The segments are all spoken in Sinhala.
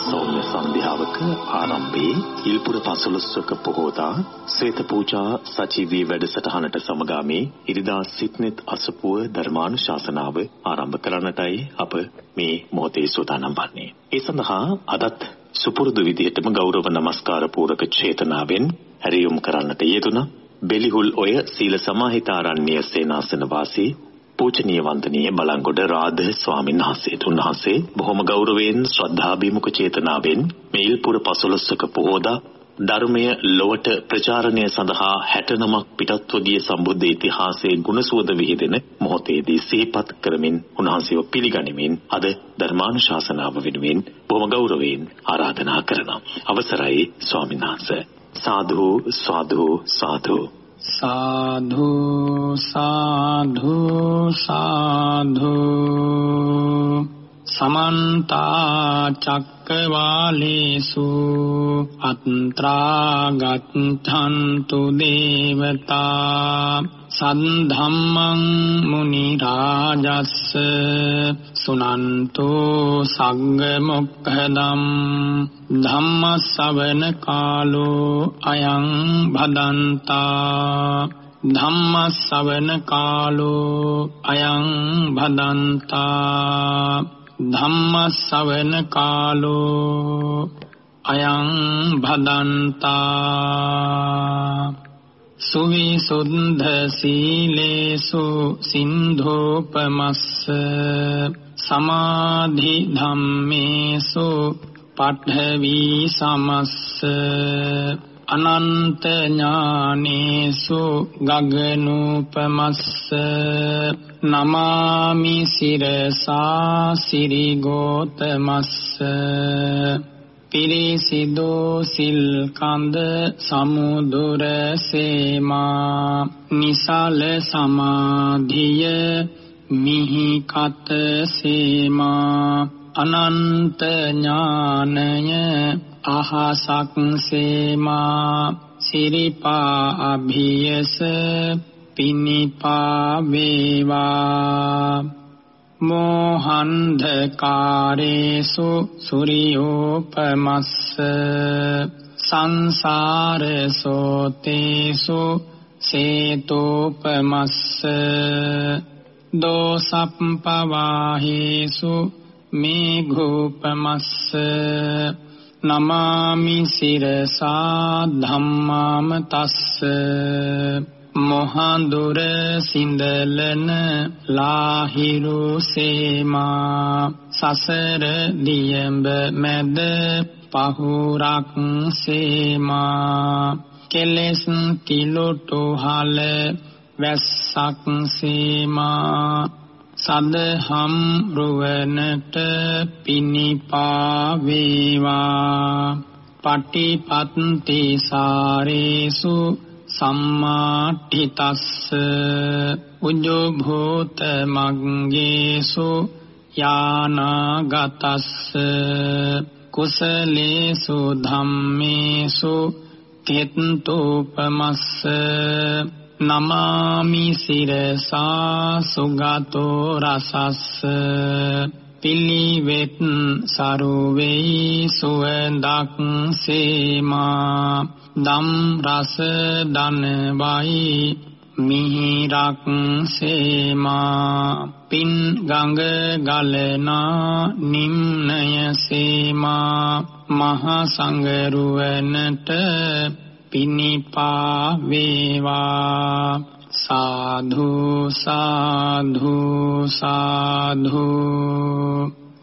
සෞම්‍ය සන්ධ්‍යාවක ආරම්භයේ ඉල්පුර පසළොස්වක පොහෝදා ශ්වේත පූජා සජීවී වැඩසටහනට සමගාමී ඉරිදා සිත්නෙත් අසපුව ධර්මානුශාසනාව ආරම්භ කරන්නටයි අප මේ මොහොතේ සූදානම් වන්නේ. ඒ සඳහා අදත් සුපුරුදු විදිහටම ගෞරව නමස්කාර පූරක චේතනාවෙන් හැරියුම් කරන්නට යෙදුණා. බෙලිහුල් ඔය සීල සමාහිතාරණ්‍ය සේනාසන වාසී පූජනීය වන්දනීය බලංගොඩ රාධ ස්වාමීන් වහන්සේට උන්වහන්සේ බොහොම ගෞරවයෙන් ශ්‍රද්ධාභිමුඛ චේතනාවෙන් මේල්පුර පසළොස්වක පොහෝදා ධර්මය ලොවට ප්‍රචාරණය සඳහා 69ක් පිටත්ව ගිය සම්බුද්ධ ඉතිහාසයේ ගුණසුවඳ විහිදෙන මොහොතේදී සිහිපත් කරමින් උන්වහන්සේව පිළිගනිමින් අද ධර්මානුශාසනාව වෙනුවෙන් බොහොම ගෞරවයෙන් ආරාධනා කරනවා. අවසරයි ස්වාමීන් වහන්සේ. සාදු සාදු සාදු. සාධු සාධු සාධු සමන්ත චක්කවාලේසු අත්‍රා ගච්ඡන්තු දේවතා සද්ධම්මං මුනි රාජස්ස සුනන්තෝ සග්ග මොක්ඛදම් ධම්ම ශවන කාලෝ අයං භදන්තා ධම්ම ශවන කාලෝ අයං භදන්තා ධම්ම ශවන කාලෝ අයං භදන්තා සුවිසුද්ධ සීලේසු සින්ධෝපමස්ස සමාධි ධම්මේසු පඨවි සමස්ස අනන්ත ඥානේසු ගගනූපමස්ස නමාමි සිරසා සිරි ගෝතමස්ස පිරිසිදෝ සිල් කඳ සමුදුර සේමා. නිසල සමාධිය මිහි කත සේමා. අනන්ත ඥානය අහසක් සේමා. සිරිපා අභියස පිනිපා වේවා. මෝහන්ධකාරේසු සූර්යෝපමස්ස සංසාර සෝතේසු සේතෝපමස්ස දෝසප්පවාහේසු මේඝෝපමස්ස නමාමි සිරසා ධම්මාම තස්ස මොහඳුර සිඳලන ලාහිරු සේමා සසර දියඹ මැද පහුරක් සේමා කෙලෙස් කිලොටු හල වැස්සක් සේමා සදහම් රුවනට පිනිපා වේවා. පටිපත්ති සාරේසු සම්මාඨිතස්ස උඤ්ඤෝ භූත මග්ගේසු යානාගතස්ස කුසලේසු ධම්මේසු කෙත්තෝපමස්ස නමාමි සිරසා සුගතෝ රසස්ස පිළිවෙත් සරුවේයි සුවඳක් සේමා දම් රස දන වයි මිහිරක් සේමා. පින් ගඟ ගලනා නිම්නය සේමා. මහ සංගරුවනට පිනිපා වේවා. සාධු සාධු සාධු.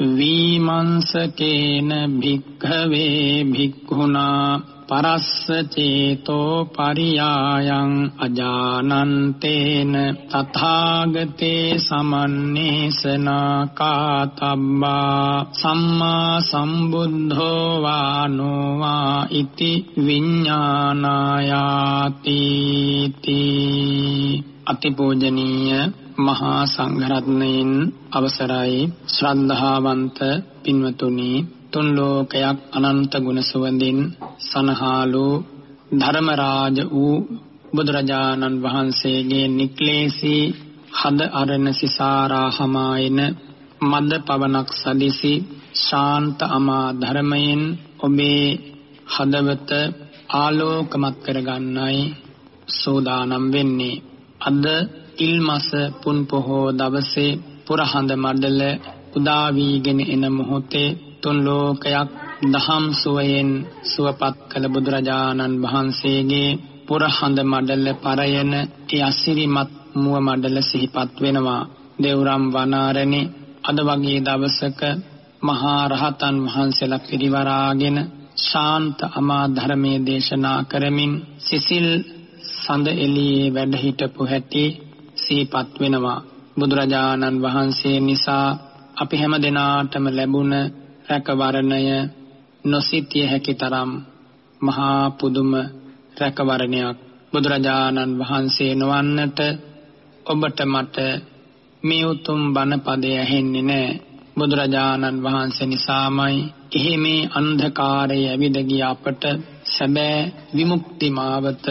වීමංසකේන භික්ඛවේ භික්ඛුනා පරස්ස චේතෝ පරියායං අජානන්තේන තථාගතේ සමන්නේසනා කාතබ්බා සම්මා සම්බුද්ධෝ වානෝ වා ඉති විඤ්ඤාණායාති අතිපූජනීය මහා සංඝරත්නයන් අවසරයි. ශ්‍රද්ධාවන්ත පින්වතුනි තුන් ලෝකයක් අනන්ත ගුණ සුවඳින් සනහාලු ධර්මරාජ වූ බුදුරජාණන් වහන්සේගේ නික්ලේසී හද අරණ සිසාරා හමායන මද පවනක් සදිසි ශාන්ත අමා ධර්මයෙන් ඔබේ හදවත ආලෝකමත් කරගන්නයි සෝදානම් වෙන්නේ. අද ඉල්මස පුන් පොහෝ දවසේ පුරහඳ මඩල උදා වීගෙන එන මොහොතේ තුන් ලෝකයක් දහම් සුවයෙන් සුවපත් කළ බුදුරජාණන් වහන්සේගේ පුරහඳ මඩල පරයන ඒ අසිරිමත් මුව මඩල සිහිපත් වෙනවා. දේවරම් වනාරණේ අද වගේ දවසක මහා රහතන් වහන්සේලා පිරිවරාගෙන ශාන්ත අමා ධර්මයේ දේශනා කරමින් සිසිල් සඳ එළියේ වැඩ හිටපු හැටි සිහිපත් වෙනවා. බුදුරජාණන් වහන්සේ නිසා අපි හැම දිනාටම ලැබුණ රැකවරණය නොසිතිය හැකි තරම් මහා පුදුම රැකවරණයක් බුදුරජාණන් වහන්සේ නොවන්නට ඔබට මට මේ උතුම් බණ පදය ඇහෙන්නේ නැහැ බුදුරජාණන් වහන්සේ නිසාමයි එහි මේ අන්ධකාරය ඇවිද ගිය අපට සැබෑ විමුක්ති මාවත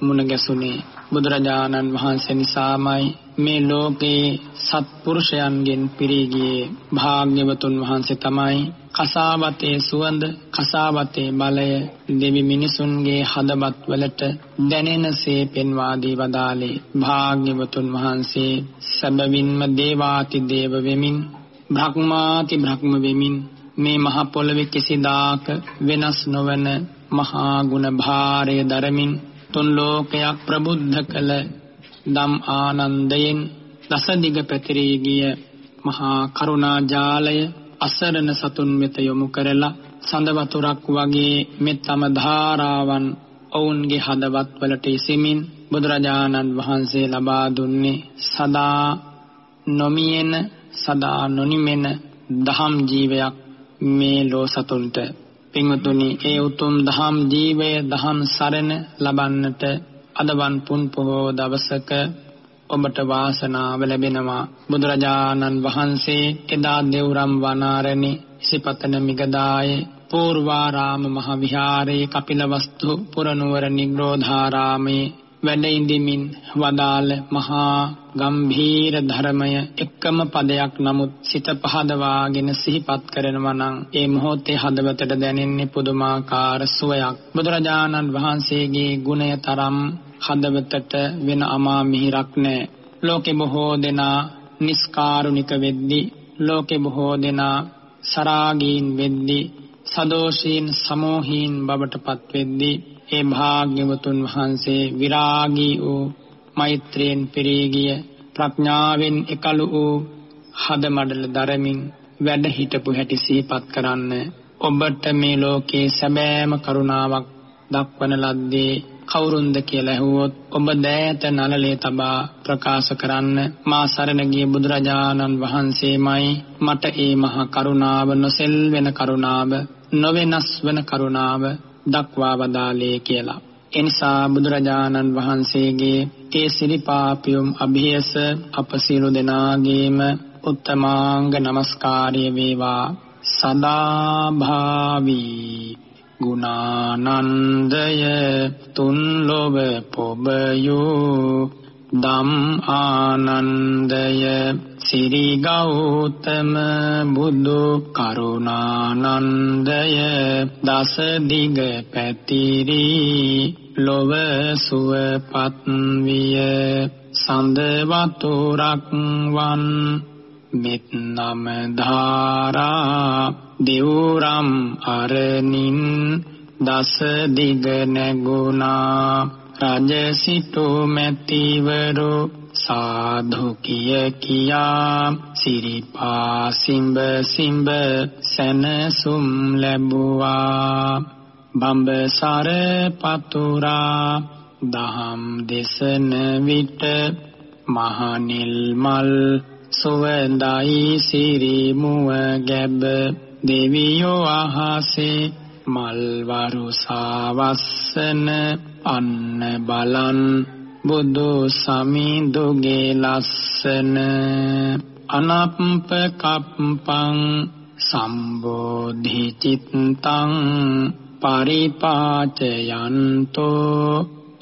මුණ ගැසුනේ. බුදුරජාණන් වහන්සේ නිසාමයි මේ ලෝකේ සත්පුරුෂයන්ගෙන් පිරී ගියේ භාග්‍යවතුන් වහන්සේ තමයි. කසාවතේ සුවඳ කසාවතේ බලය දෙවි මිනිසුන්ගේ හදවත් වලට දැනෙනසේ පෙන්වා දී වදාලේ භාග්‍යවතුන් වහන්සේ. සැබවින්ම දේවාති දේව වෙමින් බ්‍රහ්මාති බ්‍රහ්ම වෙමින් මේ මහ පොළවේ කිසිදාක වෙනස් නොවන මහා ගුණ භාරය දරමින් තුන් ලෝකයක් ප්‍රබුද්ධ කළ දම් ආනන්දයෙන් දසදිග පැතිරී ගිය මහා කරුණා ජාලය අසරණ සතුන් වෙත යොමු කරලා සඳ වතුරක් වගේ මෙත්තම ධාරාවන් ඔවුන්ගේ හදවත් වලට ඉසිමින් බුදුරජාණන් වහන්සේ ලබා දුන්නේ සදා නොමියෙන සදා නොනිමෙන දහම් ජීවයක් මේ ලෝ සතුන්ට පින්වතුනි ඒ උතුම් දහම් ජීවය දහම් සරණ ලබන්නට අදවන් පුන් පොහෝ දවසක ඔබට වාසනාව ලැබෙනවා. බුදුරජාණන් වහන්සේ එදා දෙව්රම් වනාරණේ සිපතන මිගදායේ පූර්වාරාම මහ විහාරයේ කපිලවස්තු පුරනුවර නිග්‍රෝධාරාමේ වැඩ ඉඳිමින් වදාළ මහා ගම්භීර ධර්මය එකම පදයක් නමුත් සිත පහදවාගෙන සිහිපත් කරනවා නම් ඒ මොහොතේ හදවතට දැනෙන්නේ පුදුමාකාර සුවයක්. බුදුරජාණන් වහන්සේගේ ගුණය තරම් හදවතට වෙන අමා මිහිරක් නැහැ ලෝකෙ බොහෝ දෙනා නිස්කාරුණික වෙද්දී ලෝකෙ බොහෝ දෙනා සරාගීන් වෙද්දී සදෝෂීන් සමෝහීන් බවට පත් වෙද්දී ඒ භාග්‍යවතුන් වහන්සේ විරාගී වූ මෛත්‍රියෙන් පිරී ගිය ප්‍රඥාවෙන් එකලු වූ හද මඩල දරමින් වැඩ හිටපු හැටි සිහිපත් කරන්න ඔබට මේ ලෝකේ සැබෑම කරුණාවක් දක්වන ලද්දේ කවුරුන්ද කියලා ඇහුවොත් ඔබ දෑත නලලේ තබා ප්‍රකාශ කරන්න මා සරණ ගිය බුදුරජාණන් වහන්සේමයි මට ඒ මහා කරුණාව නොසෙල්වෙන කරුණාව නොවෙනස් වන කරුණාව දක්වා වදාලේ කියලා. එනිසා බුදුරජාණන් වහන්සේගේ ඒ සිරිපාපියුම් අභියස අප සියලු දෙනාගේම උත්තමාංග නමස්කාරය වේවා. සදා භාවී ගුණානන්දය තුන් ලොව පොබයෝ. දම් ආනන්දය සිරි ගෞතම බුදු කරුණානන්දය දස දිග පැතිරි ලොව සුවපත් විය සඳ වතුරක් වන් මෙත් නම ධාරා දෙවුරම් අරනින් දස දිග නැගුණා රජ සිටු මැතිවරු සාධු කිය කියා සිරිපා සිඹ සිඹ සනසුම් ලැබුවා. බඹසර පතුරා දහම් දෙසන විට මහනිල් මල් සුවඳයි සිරි මුව ගැබ. දෙවියෝ අහසේ මල් වරුසාවස්සන අන්න බලන් බුදු සමිඳුගේ ලස්සන අනප්ප කප්පං සම්බෝධි චිත්තං පරිපාචයන්තෝ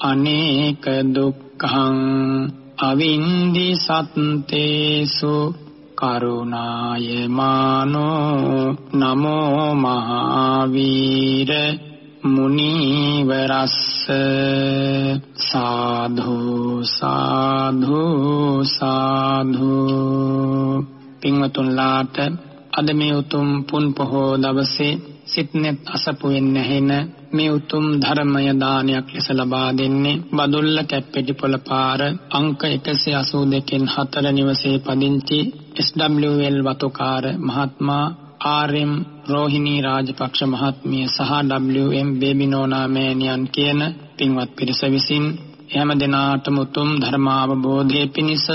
අනේක දුක්ඛං අවින්දි සත්තේසු කරුණාය මානෝ නමෝ මහාවීර මුනිවරස්ස සාධු සාධු සාධු පින්වතුන්ලාට අද මේ උතුම් පුන් පොහෝ දවසේ සිත්නෙත් අසපුවෙන් නැහෙන මේ උතුම් ධර්මය දානයක් ලෙස ලබා දෙන්නේ බදුල්ල කැප්පෙටි පොළ පාර අංක 182 න් 4 නිවසේ පදිංචි SWL වතුකාර මහත්මයා ආර්.එම්. රෝහිණී රාජපක්ෂ මහත්මිය සහ WM බේබිනෝනා මෑණියන් කියන පින්වත් පිරිස විසින් හැම දිනාටම උතුම් ධර්මාවබෝධයේ පිණිස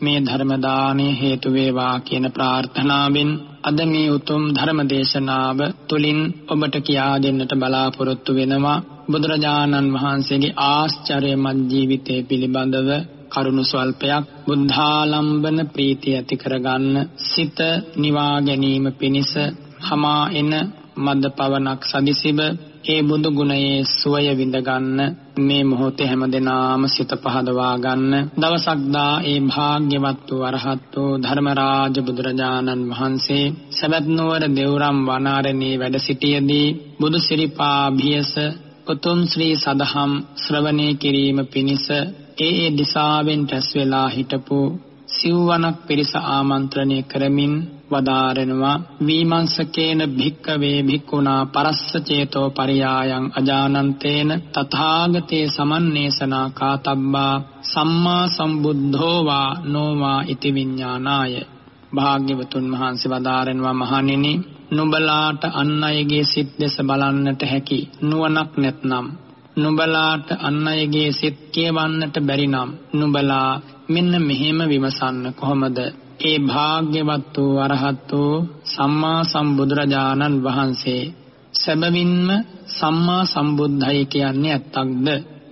මේ ධර්ම දානයේ හේතු වේවා කියන ප්‍රාර්ථනාවෙන් අද මේ උතුම් ධර්ම දේශනාව තුලින් ඔබට කියා දෙන්නට බලාපොරොත්තු වෙනවා බුදුරජාණන් වහන්සේගේ ආශ්චර්යමත් ජීවිතය පිළිබඳව කරුණු ස්වල්පයක් බුද්ධාලම්බන ප්‍රීතිය ඇති කරගන්න සිත නිවා ගැනීම පිණිස හමා එන මද පවනක් සදිසිබ ඒ බුදු ගුණයේ සුවය විඳ ගන්න මේ මොහොතේ හැමදෙනාම සිත පහදවා ගන්න. දවසක් දා ඒ භාග්‍යවත් වූ අරහත් වූ ධර්මරාජ බුදුරජාණන් වහන්සේ සවැත් නුවර දෙව්රම් වනාරණේ වැඩ සිටියේදී බුදු සිරිපා භියස උතුම් ශ්‍රී සදහම් ශ්‍රවණය කිරීම පිණිස ඒ ඒ දිසාවෙන් රැස් වෙලා හිටපු සිව්වනක් පිරිස ආමන්ත්‍රණය කරමින් වදාරනවා විමංශකේන භික්කවේ භික්ඛුනා පරස්ස චේතෝ පරියායන් අජානන්තේන තථාගතේ සමන්නේසනා කාතබ්බා සම්මා සම්බුද්ධෝ වා නොවා ඉති විඥානාය. භාග්‍යවතුන් වහන්සේ වදාරනවා මහණෙනි නුඹලාට අන් අයගේ සිත් දෙස බලන්නට හැකි නුවණක් නැත්නම් නුඹලාට අන් අයගේ සිත් කියවන්නට බැරි නම් නුඹලා මෙන්න මෙහෙම විමසන්න කොහොමද? ඒ භාග්‍යවත් වූ අරහත් වූ සම්මා සම්බුදුරජාණන් වහන්සේ සැබවින්ම සම්මා සම්බුද්ධයි කියන්නේ ඇත්තක්ද?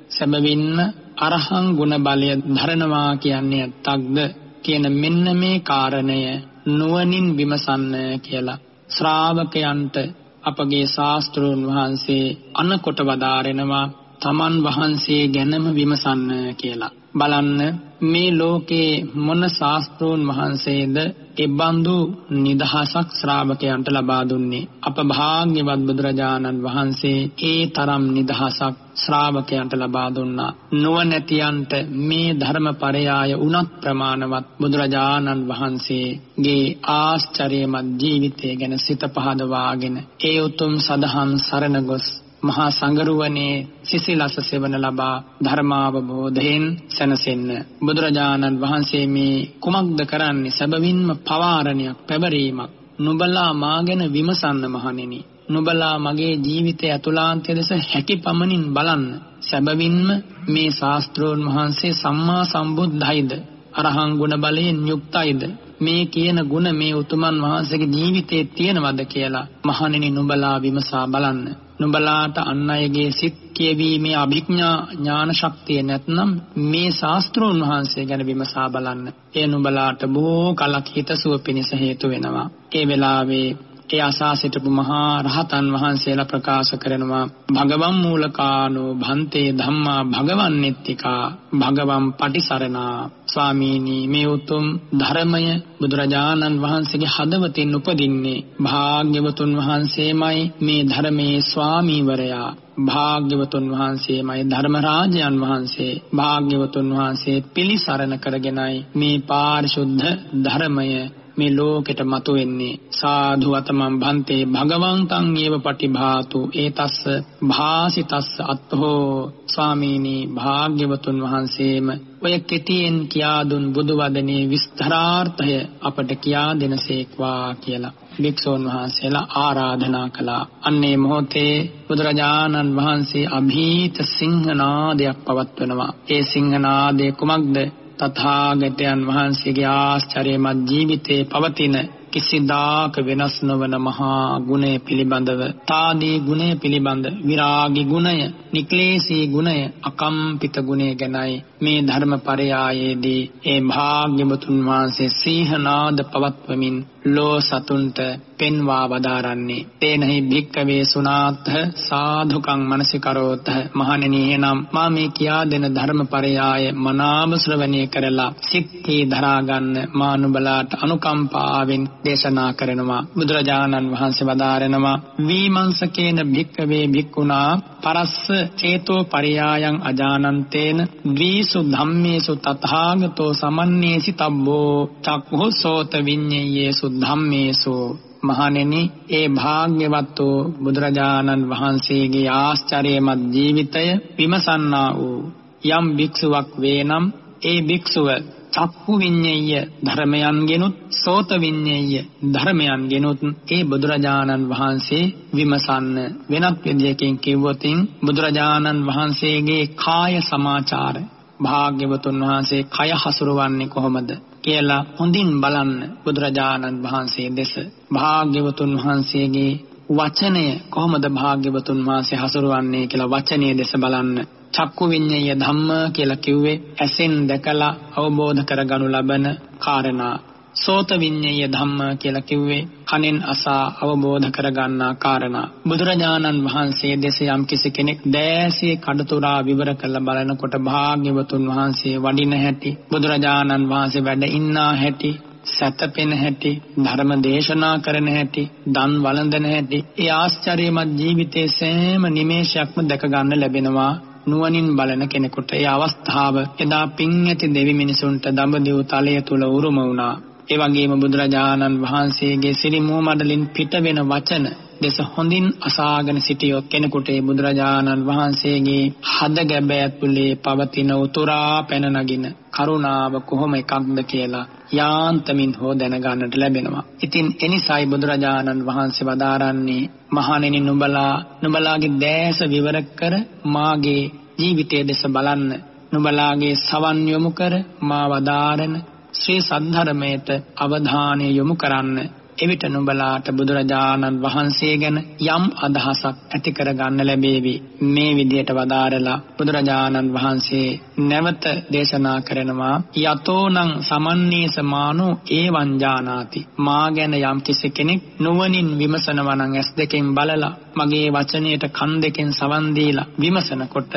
සැබවින්ම අරහං ගුණ බලය ධරනවා කියන්නේ ඇත්තක්ද? කියන මෙන්න මේ කාරණය නුවණින් විමසන්න කියලා ශ්‍රාවකයන්ට අපගේ ශාස්ත්‍රෝන් වහන්සේ අනකොට වදාරෙනවා තමන් වහන්සේ ගැනම විමසන්න කියලා. බලන්න මේ ලෝකේ මොන ශාස්ත්‍රෝන් වහන්සේද එබඳු නිදහසක් ශ්‍රාවකයන්ට ලබා දුන්නේ? අප භාග්‍යවත් බුදුරජාණන් වහන්සේ ඒ තරම් නිදහසක් ශ්‍රාවකයන්ට ලබා දුන්නා. නුවණැතියන්ට මේ ධර්මපරයාය උනත් ප්‍රමාණවත් බුදුරජාණන් වහන්සේගේ ආශ්චර්යමත් ජීවිතය ගැන සිත පහදවාගෙන ඒ උතුම් සදහම් සරණ ගොස් මහා සංගරුවනේ සිසිලස සෙවන ලබා ධර්මාවබෝධයෙන් සැනසෙන්න. බුදුරජාණන් වහන්සේ මේ කුමක්ද කරන්නේ? සැබවින්ම පවාරණයක් පැවරීමක්. නුඹලා මාගෙන විමසන්න මහණෙනි. නුඹලා මගේ ජීවිතය ඇතුළාන්තය දෙස හැකි පමණින් බලන්න. සැබවින්ම මේ ශාස්ත්‍රෝන් වහන්සේ සම්මා සම්බුද්ධයිද? අරහං ගුණ බලයෙන් යුක්තයිද? මේ කියන ගුණ මේ උතුමන් වහන්සේගේ ජීවිතයේ තියෙනවද කියලා මහණෙනි නුඹලා විමසා බලන්න. නුඹලාට අන් අයගේ සිත් කියවීමේ අභිඥා ඥාන ශක්තිය නැත්නම් මේ ශාස්ත්‍රෝන් වහන්සේ ගැන විමසා බලන්න. ඒ නුඹලාට බොහෝ කලක් හිතසුව පිණිස හේතු වෙනවා. ඒ වෙලාවේ ඒ අසා සිටපු මහා රහතන් වහන්සේලා ප්‍රකාශ කරනවා භගවන් මූලකානෝ භන්තේ ධම්මා භගවන් නෙත්තිකා භගවන් පටිසරණා. ස්වාමීනි මේ උතුම් ධර්මය බුදුරජාණන් වහන්සේගේ හදවතින් උපදින්නේ භාග්‍යවතුන් වහන්සේමයි මේ ධර්මයේ ස්වාමීවරයා. භාග්‍යවතුන් වහන්සේමයි ධර්මරාජයන් වහන්සේ. භාග්‍යවතුන් වහන්සේ පිළිසරණ කරගෙනයි මේ පාරිශුද්ධ ධර්මය මේ ලෝකෙට මතුවෙන්නේ සාධු වතමන් භන්තේ භගවන්තං ඒව පටිභාතු ඒතස්ස භාසිතස්ස අත්හෝ ස්වාමීනි භාග්‍යවතුන් වහන්සේම ඔය කෙටියෙන් කියා දුන් බුදු වදනේ විස්තරාර්ථය අපට කියා දෙනසේක්වා කියලා භික්ෂූන් වහන්සේලා ආරාධනා කළා. අන්නේ මොහොතේ බුදුරජාණන් වහන්සේ અભීත සිංහනාදයක් පවත්වනවා. ඒ සිංහනාදය කුමක්ද? තථාගතයන් වහන්සේගේ ආශ්චර්යමත් ජීවිතේ පවතින කිසිදාක වෙනස් නොවන මහා ගුණය පිළිබඳව තාදී ගුණය පිළිබඳ විරාගී ගුණය නික්ලේශී ගුණය අකම්පිත ගුණය ගැනයි මේ ධර්මපරයායේදී ඒ භාග්‍යවතුන් වහන්සේ සීහනාද පවත්වමින් ලෝ සතුන්ට පෙන්වා වදාරන්නේ. තේනහි භික්කවේ සුනාත්හ සාධුකං මනසිකරෝත මහණෙනි එනම් මා මේ කියා දෙන ධර්මපරයාය මනාම ශ්‍රවණය කරලා සිත්ී දරා ගන්න මා නුඹලාට අනුකම්පාවෙන් දේශනා කරනවා. බුදුරජාණන් වහන්සේ වදාරනවා වීමංසකේන භික්කවේ භික්ඛුනා පරස්ස චේතෝ පරියායන් අජානන්තේන ද්විසු ධම්මේසු තථාගතෝ සමන්නේසි තබ්බෝ චක්ඛුසෝත විඤ්ඤයේසු ධම්මේසු මහණෙනි ඒ භාග්‍යවත් වූ බුදුරජාණන් වහන්සේගේ ආශ්චර්යමත් ජීවිතය විමසන්නා වූ යම් භික්ෂුවක් වේනම් ඒ භික්ෂුව චක්කු විඤ්ඤය ධර්මයන්ගෙනුත් සෝත විඤ්ඤය ධර්මයන්ගෙනුත් ඒ බුදුරජාණන් වහන්සේ විමසන්න. වෙනත් විදියකින් කිව්වොතින් බුදුරජාණන් වහන්සේගේ කාය සමාචාර භාග්‍යවතුන් වහන්සේ කය හසුරවන්නේ කොහොමද කියලා හොඳින් බලන්න බුදුරජාණන් වහන්සේ දෙස භාග්‍යවතුන් වහන්සේගේ වචනය කොහොමද භාග්‍යවතුන් වහන්සේ හසුරවන්නේ කියලා වචනයේ දෙස බලන්න චක්කු විඤ්ඤය ධම්ම කියලා කිව්වේ ඇසෙන් දැකලා අවබෝධ කරගනු ලබන කාරණා. සෝත විඤ්ඤය ධම්ම කියලා කිව්වේ කනෙන් අසා අවබෝධ කරගන්නා කාරණා. බුදුරජාණන් වහන්සේ දෙස යම් කිසි කෙනෙක් දෑසිය කඩතුරා විවර කරලා බලනකොට භාග්‍යවතුන් වහන්සේ වඩින හැටි, බුදුරජාණන් වහන්සේ වැඩ ඉන්නා හැටි, සැතපෙන හැටි ධර්ම දේශනා කරන හැටි දන් වළඳන හැටි ඒ ආශ්චර්යමත් ජීවිතයේ සෑම නිමේෂයක්ම දැක ගන්න ලැබෙනවා නුවණින් බලන කෙනෙකුට ඒ අවස්ථාව එදා පින් ඇති දෙවි මිනිසුන්ට දඹදිව තලය තුල උරුම වුණා. ඒ වගේම බුදුරජාණන් වහන්සේගේ සිරි මුවමඩලින් පිට වෙන වචන දෙස හොඳින් අසාගෙන සිටියොත් කෙනෙකුට ඒ බුදුරජාණන් වහන්සේගේ හද ගැබ ඇතුලේ පවතින උතුරා පැන නගින කරුණාව කොහොම එකක්ද කියලා යාන්තමින් හෝ දැනගන්නට ලැබෙනවා. ඉතින් එනිසායි බුදුරජාණන් වහන්සේ වදාරන්නේ මහණෙනි නුඹලා නුඹලාගේ දැස විවර කර මාගේ ජීවිතයේ දෙස බලන්න. නුඹලාගේ සවන් යොමු කර මා වදාරන ශ්‍රී සද්ධර්මයට අවධානය යොමු කරන්න. එවිට නුඹලාට බුදුරජාණන් වහන්සේ ගැන යම් අදහසක් ඇති කරගන්න ලැබේවි. මේ විදියට වදාරලා බුදුරජාණන් වහන්සේ නැවත දේශනා කරනවා යතෝනං සමන්නේසමානෝ ඒවං ජානාති. මා ගැන යම් කිසි කෙනෙක් නුවණින් විමසනවා නම් ඇස් දෙකෙන් බලලා මගේ වචනයට කන් දෙකෙන් සවන් දීලා විමසනකොට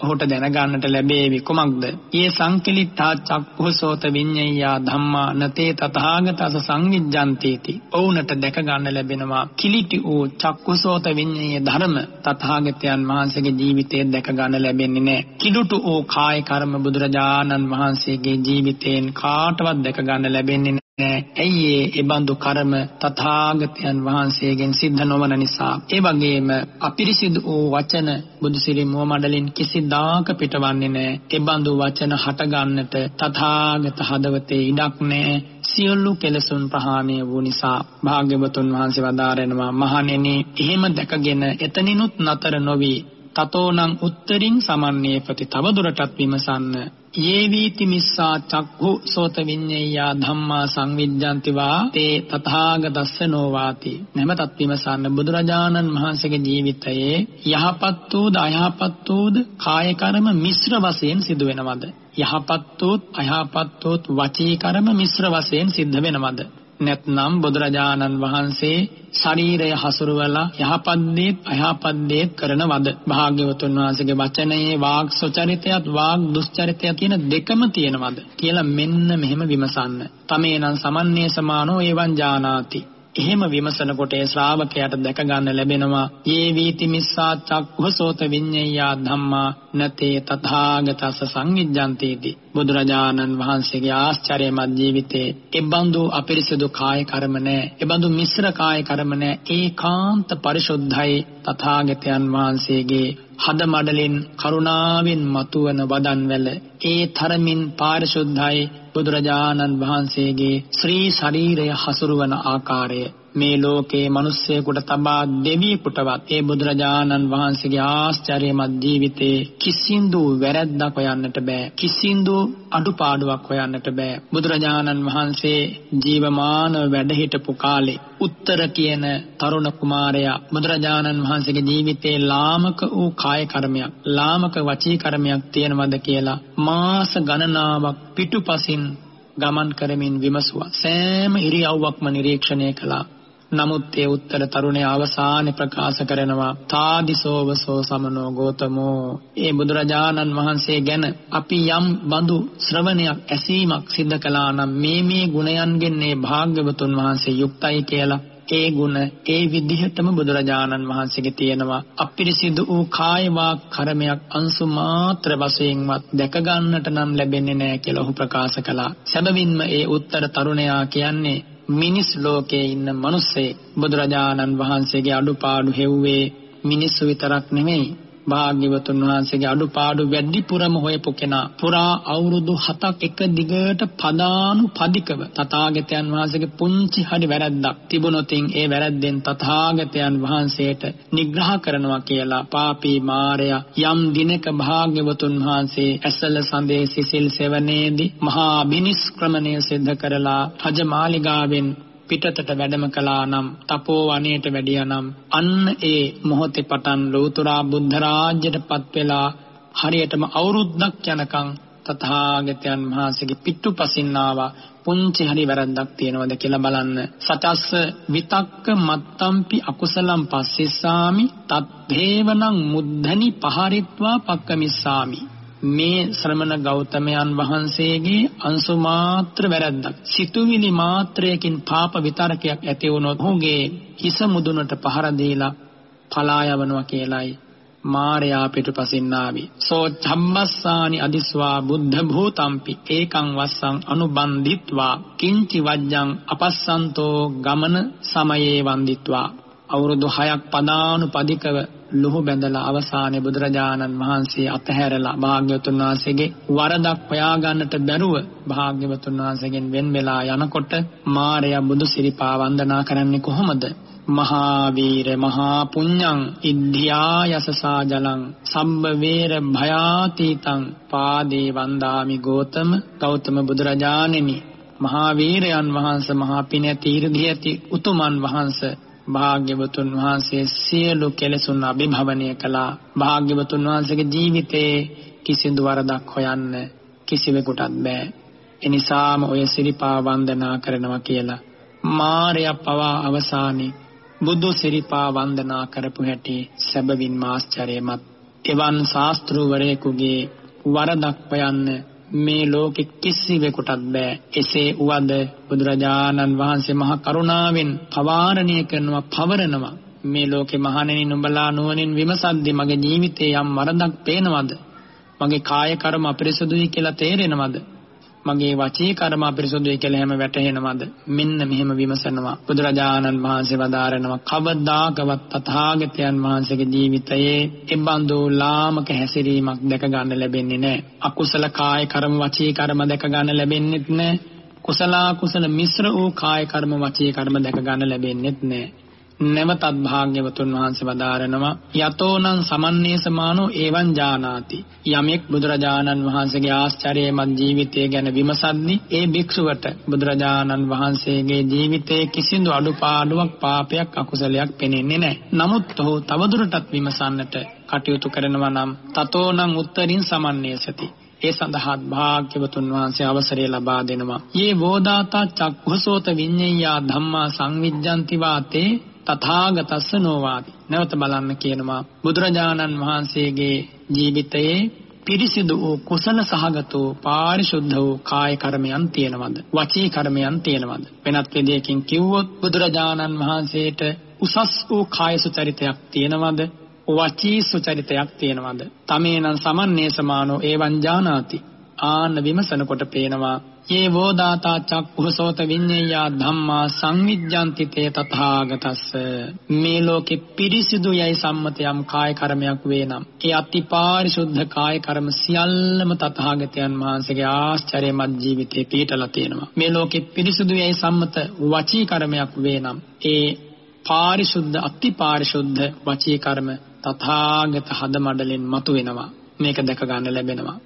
ඔහුට දැනගන්නට ලැබේවි කුමක්ද? "යේ සංකලිට්ඨා චක්ඛුසෝත විඤ්ඤයා ධම්මා නතේ තථාගතස සංවිජ්ජන්තේති." ඔවුන්ට දැක ගන්න ලැබෙනවා කිලිටි වූ චක්ඛුසෝත විඤ්ඤය ධර්ම තථාගතයන් වහන්සේගේ ජීවිතයේ දැක ගන්න ලැබෙන්නේ නැහැ. කිලුටු වූ කාය කර්ම බුදුරජාණන් වහන්සේගේ ජීවිතයෙන් කාටවත් දැක ගන්න ලැබෙන්නේ නෑ. ඇයි ඒ බඳු කර්ම තථාගතයන් වහන්සේගෙන් සිද්ධ නොවන නිසා. ඒ වගේම අපිරිසිදු වූ වචන බුදුසිරි මුවමඩලින් කිසිදාක පිටවන්නේ නෑ. ඒ බඳු වචන හටගන්නට තථාගත හදවතේ ඉඩක් නෑ. සියලු කෙලසුන් ප්‍රහාණය වූ නිසා භාග්‍යවතුන් වහන්සේ වදාරනවා මහණෙනි එහෙම දැකගෙන එතනිනුත් නතර නොවි තතෝනං උත්තරින් සමන්නේ ප්‍රති තවදුරටත් විමසන්න. යේ වීති මිස්සා චක්ඛු සෝත විඤ්ඤයා ධම්මා සංවිජ්ජන්ති වා තේ තථාගතස්ස නොවාති. නැමතත් විමසන්න බුදුරජාණන් වහන්සේගේ ජීවිතයේ යහපත් වූද අයහපත් වූද කාය කර්ම මිශ්‍ර වශයෙන් සිදු වෙනවද? යහපත් වූත් අයහපත් වූත් වචී කර්ම මිශ්‍ර වශයෙන් සිද්ධ වෙනවද? නැත්නම් බුදුරජාණන් වහන්සේ ශරීරය හසුරුවලා යහපත් දේත් අයහපත් දේත් කරනවද? භාග්‍යවතුන් වහන්සේගේ වචනයේ වාග් සුචරිතයත් වාග් දුස්චරිතයත් කියන දෙකම තියෙනවද? කියලා මෙන්න මෙහෙම විමසන්න. තමේනම් සමන්නේ සමානෝ එවං ජානාති. එහෙම විමසනකොට ඒ ශ්‍රාවකයාට දැක ගන්න ලැබෙනවා "යේ වීති මිස්සා චක්ඛසෝත විඤ්ඤයා ධම්මා නතේ තථාගතස්ස සංවිජ්ජන්තේති" බුදුරජාණන් වහන්සේගේ ආශ්චර්යමත් ජීවිතේ එබඳු අපිරිසිදු කාය කර්ම නැහැ. එබඳු මිශ්‍ර කාය කර්ම නැහැ. ඒකාන්ත පරිශුද්ධයි තථාගතයන් වහන්සේගේ හද මඩලින් කරුණාවෙන් මතුවන වදන්වැල ඒ තරමින් පාරිශුද්ධයි බුදුරජාණන් වහන්සේගේ ශ්‍රී ශරීරය හසුරුවන ආකාරය. මේ ලෝකේ මිනිස්සෙකුට තබා දෙවියෙකුටවත් ඒ බුදුරජාණන් වහන්සේගේ ආශ්චර්යමත් ජීවිතේ කිසිඳු වැරැද්දක් හොයන්නට බෑ. කිසිඳු අඩුපාඩුවක් හොයන්නට බෑ. බුදුරජාණන් වහන්සේ ජීවමානව වැඩ හිටපු කාලේ උත්තර කියන තරුණ කුමාරයා බුදුරජාණන් වහන්සේගේ ජීවිතේ ලාමක වූ කාය කර්මයක් ලාමක වචී කර්මයක් තියෙනවද කියලා මාස ගණනාවක් පිටුපසින් ගමන් කරමින් විමසුවා. සෑම ඉරියව්වක්ම නිරීක්ෂණය කළා. නමුත් ඒ උත්තර තරුණයා අවසානයේ ප්‍රකාශ කරනවා තාදිසෝවසෝ සමනෝ ගෝතමෝ ඒ බුදුරජාණන් වහන්සේ ගැන අපි යම් බඳු ශ්‍රවණයක් ඇසීමක් සිද්ධ කළා නම් මේ මේ ගුණයන්ගෙන් මේ භාග්‍යවතුන් වහන්සේ යුක්තයි කියලා ඒ ගුණ ඒ විදිහටම බුදුරජාණන් වහන්සේගේ තියෙනවා අපිරිසිදු වූ කාය වාක් කර්මයක් අංශු මාත්‍ර වශයෙන්වත් දැක ගන්නට නම් ලැබෙන්නේ නැහැ කියලා ඔහු ප්‍රකාශ කළා. සැබවින්ම ඒ උත්තර තරුණයා කියන්නේ මිනිස් ලෝකයේ ඉන්න මිනිස්සේ බුදුරජාණන් වහන්සේගේ අඩුපාඩු හෙව්වේ මිනිස්සු විතරක් නෙමෙයි. භාග්‍යවතුන් වහන්සේගේ අඩුපාඩු වැඩිපුරම හොයපු කෙනා පුරා අවුරුදු 7ක් එක දිගට පදානු පදිකව තථාගතයන් වහන්සේගේ පුංචි හරි වැරද්දක් තිබුණොතින් ඒ වැරද්දෙන් තථාගතයන් වහන්සේට නිග්‍රහ කරනවා කියලා පාපී මාරයා යම් දිනක භාග්‍යවතුන් වහන්සේ ඇසල සඳේ සිසිල් සෙවණේදී මහා බිනිස්ක්‍රමණය සිද්ධ කරලා රජමාලිගාවෙන් පිටතට වැඩම කළා නම් තපෝ වනයේට වැඩියා නම් අන්න ඒ මොහොතේ පටන් ලෝතුරා බුද්ධ රාජ්‍යයටපත් වෙලා හරියටම අවුරුද්දක් යනකම් තථාගතයන් වහන්සේගේ පිටුපසින් ආවා. පුංචි හරි වැරද්දක් තියෙනවද කියලා බලන්න. සතස්ස විතක්ක මත්තම්පි අකුසලම් පස්සෙස්සාමි. තත්ථේවනං මුද්ධනි පහරිත්වා පක්කමිස්සාමි. මේ ශ්‍රමණ ගෞතමයන් වහන්සේගේ අංශු මාත්‍ර වැරද්දක්. සිතුවිලි මාත්‍රයකින් පාප විතරකයක් ඇති වුණොත් ඔහුගේ හිස මුදුනට පහර දීලා පලා යවනවා කියලයි මාරයා පිටුපසින් ආවි. සෝ ධම්මස්සානි අදිස්වා බුද්ධ භූතම්පි. ඒකං වස්සං අනුබන්දිත්වා කිංචි වජ්ජං අපස්සන්තෝ ගමන සමයේ වන්දිත්වා. අවුරුදු 6ක් පදානුපදිකව ලුහු බැඳලා අවසානයේ බුදුරජාණන් වහන්සේ අතහැරලා භාග්‍යවතුන් වහන්සේගේ වරදක් හොයාගන්නට බැරුව භාග්‍යවතුන් වහන්සේගෙන් වෙන් වෙලා යනකොට මාරයා බුදු සිරිපා වන්දනා කරන්නේ කොහොමද? මහා වීර මහා පුඤ්ඤං ඉද්ධියා යසසා ජලං සම්බ වේර භයාතීතං පාදේ වන්දාමි ගෝතම ගෞතම බුදුරජාණෙනි. මහා වීරයන් වහන්සේ මහා පිනැති ඉර්ධි ඇති උතුමන් වහන්සේ භාග්‍යවතුන් වහන්සේ සියලු කෙලෙසුන් අභිභවනය කළා. භාග්‍යවතුන් වහන්සේගේ ජීවිතේ කිසිදු වරදක් හොයන්න කිසිවෙකුටත් බෑ. එනිසාම ඔය සිරිපා වන්දනා කරනවා කියලා. මාරය පවා අවසානයේ බුදු සිරිපා වන්දනා කරපු හැටි සැබවින්ම ආශ්චර්යමත්. එවන් ශාස්ත්‍රවරයෙකුගේ වරදක් හොයන්න මේ ලෝකෙ කිසිවෙකුටත් බෑ. එසේ උවද බුදුරජාණන් වහන්සේ මහ කරුණාවෙන් පවාරණය කරනවා පවරනවා. මේ ලෝකේ මහණෙනි නුඹලා නුවණින් විමසද්දි මගේ ජීවිතේ යම් වරදක් පේනවද? මගේ කාය කර්ම අපිරිසුදුයි කියලා තේරෙනවද? මගේ වචී කර්ම අපිරිසුදුයි කියලා හැම වැටහෙනවද? මෙන්න මෙහෙම විමසනවා. බුදුරජාණන් වහන්සේ වදාරනවා කවදාකවත් තථාගතයන් වහන්සේගේ ජීවිතයේ එබඳු ලාමක හැසිරීමක් දැක ගන්න ලැබෙන්නේ නැහැ අකුසල කාය කර්ම වචී කර්ම දැක ගන්න ලැබෙන්නේත් නැහැ කුසල කුසල මිශ්‍ර වූ කාය කර්ම වචී කර්ම දැක ගන්න ලැබෙන්නේත් නැහැ නැවතත් භාග්‍යවතුන් වහන්සේ වදාරනවා යතෝනං සමන්නේසමානෝ එවං ජානාති යමෙක් බුදුරජාණන් වහන්සේගේ ආශ්චර්යමත් ජීවිතය ගැන විමසද්දී ඒ භික්ෂුවට බුදුරජාණන් වහන්සේගේ ජීවිතයේ කිසිදු අඩුපාඩුවක් පාපයක් අකුසලයක් පෙනෙන්නේ නැහැ. නමුත් ඔහු තවදුරටත් විමසන්නට කටයුතු කරනවා නම් තතෝනං උත්තරින් සමන්නේසති ඒ සඳහා භාග්‍යවතුන් වහන්සේ අවසරය ලබා දෙනවා. "යේ වෝදාතා චක්ඛසෝත විඤ්ඤයා ධම්මා සංවිජ්ජಂತಿ වාතේ තථාගතස්ස නොවාති. නැවත බලන්න කියනවා බුදුරජාණන් වහන්සේගේ ජීවිතයේ පිරිසිදු වූ කුසල සහගත වූ පාරිශුද්ධ වූ කාය කර්මයන් තියෙනවද? වචී කර්මයන් තියෙනවද? වෙනත් විදියකින් කිව්වොත් බුදුරජාණන් වහන්සේට උසස් වූ කාය සුචරිතයක් තියෙනවද? වචී සුචරිතයක් තියෙනවද? තමේනම් සමන්නේ සමානෝ ඒවං ජානාති. ආන්න විමසනකොට පේනවා යේ වෝදාතා චක්ඛුසෝත විඤ්ඤයා ධම්මා සංවිජ්ජන්ති තේ තථාගතස්ස. මේ ලෝකෙ පිරිසිදු යයි සම්මතයම් කාය කර්මයක් වේනම් ඒ අතිපාරිශුද්ධ කාය කර්ම සියල්ලම තථාගතයන් වහන්සේගේ ආශ්චර්යමත් ජීවිතේ පිටලා තියෙනවා. මේ ලෝකෙ පිරිසිදු යයි සම්මත වචී කර්මයක් වේනම් ඒ පාරිශුද්ධ අතිපාරිශුද්ධ වචී කර්ම තථාගත හදමඩලෙන් මතුවෙනවා. මේක දැක ගන්න ලැබෙනවා.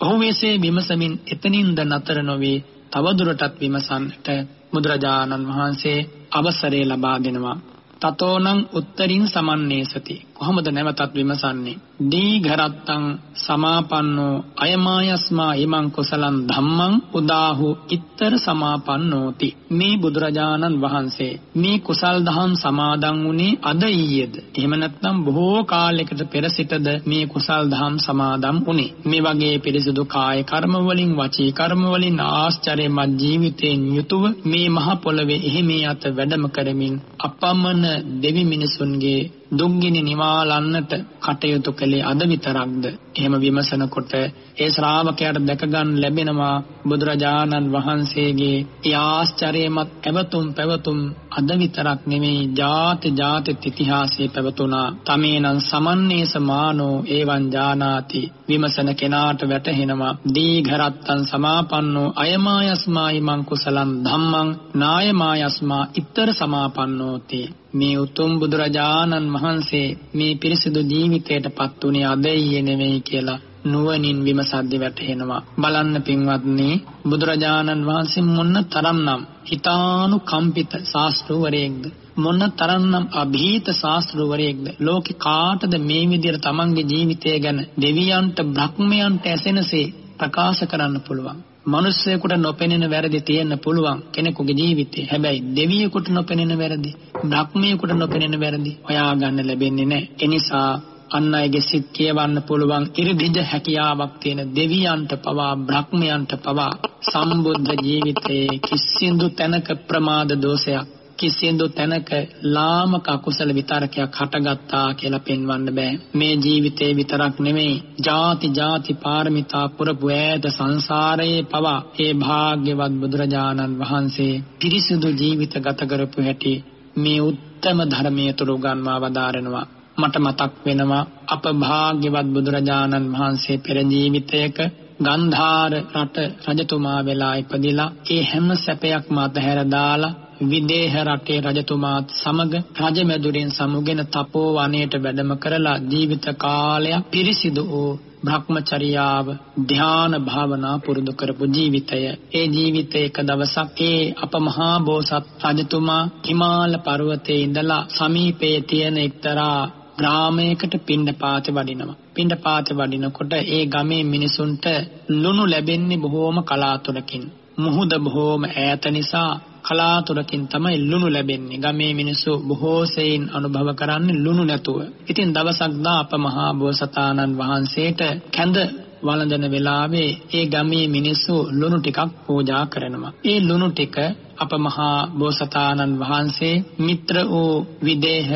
ඔහු මෙසේ විමසමින් එතනින්ද නතර නොවේ තවදුරටත් විමසන්නට බුදුරජාණන් වහන්සේ අවසරය ලබා දෙනවා. තතෝනං උත්තරින් සමන්නේසති. කොහොමද නැවතත් විමසන්නේ? දීඝරත්තං සමාපන්නෝ අයමායස්මා ීමං කුසලං ධම්මං උදාහු ඉත්තර සමාපන්නෝති. මේ බුදුරජාණන් වහන්සේ මේ කුසල් දහම් සමාදන් වුණේ අද ඊයේද? එහෙම නැත්නම් බොහෝ කාලයකට පෙර සිටද මේ කුසල් දහම් සමාදන් වුණේ? මේ වගේ පිරිසුදු කාය කර්ම වලින් වචී කර්ම වලින් ආශ්චර්යමත් ජීවිතයෙන් යුතුව මේ මහ පොළවේ එහෙමේ අත වැඩම කරමින් අපමණ දෙවි මිනිසුන්ගේ දුක්ගිනි නිවාලන්නට කටයුතු කළේ අද විතරක්ද? එහෙම විමසනකොට ඒ ශ්‍රාවකයාට දැක ගන්න ලැබෙනවා බුදුරජාණන් වහන්සේගේ ඒ ආශ්චර්යමත් ඇවතුම් පැවතුම් අද විතරක් නෙමෙයි ජාති ජාති ඉතිහාසයේ පැවතුණා. තමේනම් සමන්නේ සමානෝ ඒවං ජානාති. විමසන කෙනාට වැටහෙනවා දීඝරත්තං සමාපන්නෝ අයමායස්මායි මං කුසලං ධම්මං නායමායස්මා ඉත්තර සමාපන්නෝති. මේ උතුම් බුදුරජාණන් වහන්සේ මේ පිරිසිදු ජීවිතයට පත් උනේ අදෙයියේ නෙවෙයි කියලා නුවණින් විමසද්දි වැටහෙනවා බලන්න පින්වත්නි බුදුරජාණන් වහන්සේ මොන තරම්නම් හිතානු කම්පිත ශාස්ත්‍රවරයෙක්ද මොන තරම්නම් અભීත ශාස්ත්‍රවරයෙක්ද ලෝකේ කාටද මේ විදිහට තමන්ගේ ජීවිතය ගැන දෙවියන්ට බ්‍රහ්මයන්ට ඇසෙනසේ ප්‍රකාශ කරන්න පුළුවන් මිනිස්සෙකුට නොපෙනෙන වැරදි තියෙන්න පුළුවන් කෙනෙකුගේ ජීවිතේ. හැබැයි දෙවියෙකුට නොපෙනෙන වැරදි, බ්‍රහ්මියෙකුට නොපෙනෙන වැරදි හොයාගන්න ලැබෙන්නේ නැහැ. ඒ නිසා අන් අයගේ සිත් කියවන්න පුළුවන් ඉරිදිජ හැකියාවක් තියෙන දෙවියන්ට පවා බ්‍රහ්මයන්ට පවා සම්බුද්ධ ජීවිතයේ කිසිදු තැනක ප්‍රමාද දෝෂයක් කිසිදු තැනක ලාමක අකුසල විතරකයක් හටගත්තා කියලා පෙන්වන්න බෑ. මේ ජීවිතේ විතරක් නෙමෙයි ಜಾති ಜಾති පාරමිතා පුරපු ඈත සංසාරයේ පවා ඒ භාග්‍යවත් බුදුරජාණන් වහන්සේ පිරිසිදු ජීවිත ගත කරපු හැටි මේ උත්තම ධර්මයේ තුල උගන්වා වදාරනවා. මට මතක් වෙනවා අප භාග්‍යවත් බුදුරජාණන් වහන්සේ පෙර ජීවිතයක ගන්ධාර රට රජතුමා වෙලා ඉපදිලා ඒ හැම සැපයක්ම අතහැර දාලා විදේහ රටේ රජතුමාත් සමග රජමැදුරින් සමුගෙන තපෝ වනයේට වැඩම කරලා ජීවිත කාලයක් පිරිසිදු වූ භ්‍රමචර්යාව ධ්‍යාන භාවනා පුරුදු කරපු ජීවිතය. ඒ ජීවිතේ එක දවසක් ඒ අප මහා බෝසත් රජතුමා හිමාල පර්වතයේ ඉඳලා සමීපයේ තියෙන එක්තරා ග්‍රාමයකට පින්ඩපාත වඩිනවා. පින්ඩපාත වඩිනකොට ඒ ගමේ මිනිසුන්ට ලුණු ලැබෙන්නේ බොහෝම කලාතුරකින්. මුහුද බොහෝම ඈත නිසා කලාතුරකින් තමයි ලුණු ලැබෙන්නේ. ගමේ මිනිස්සු බොහෝ සෙයින් අනුභව කරන්නේ ලුණු නැතුව. ඉතින් දවසක් දා අප මහා බෝසතාණන් වහන්සේට කැඳ වළඳන වෙලාවේ ඒ ගමේ මිනිස්සු ලුණු ටිකක් පූජා කරනවා. ඒ ලුණු ටික අප මහා බෝසතාණන් වහන්සේ මිත්‍ර වූ විදේහ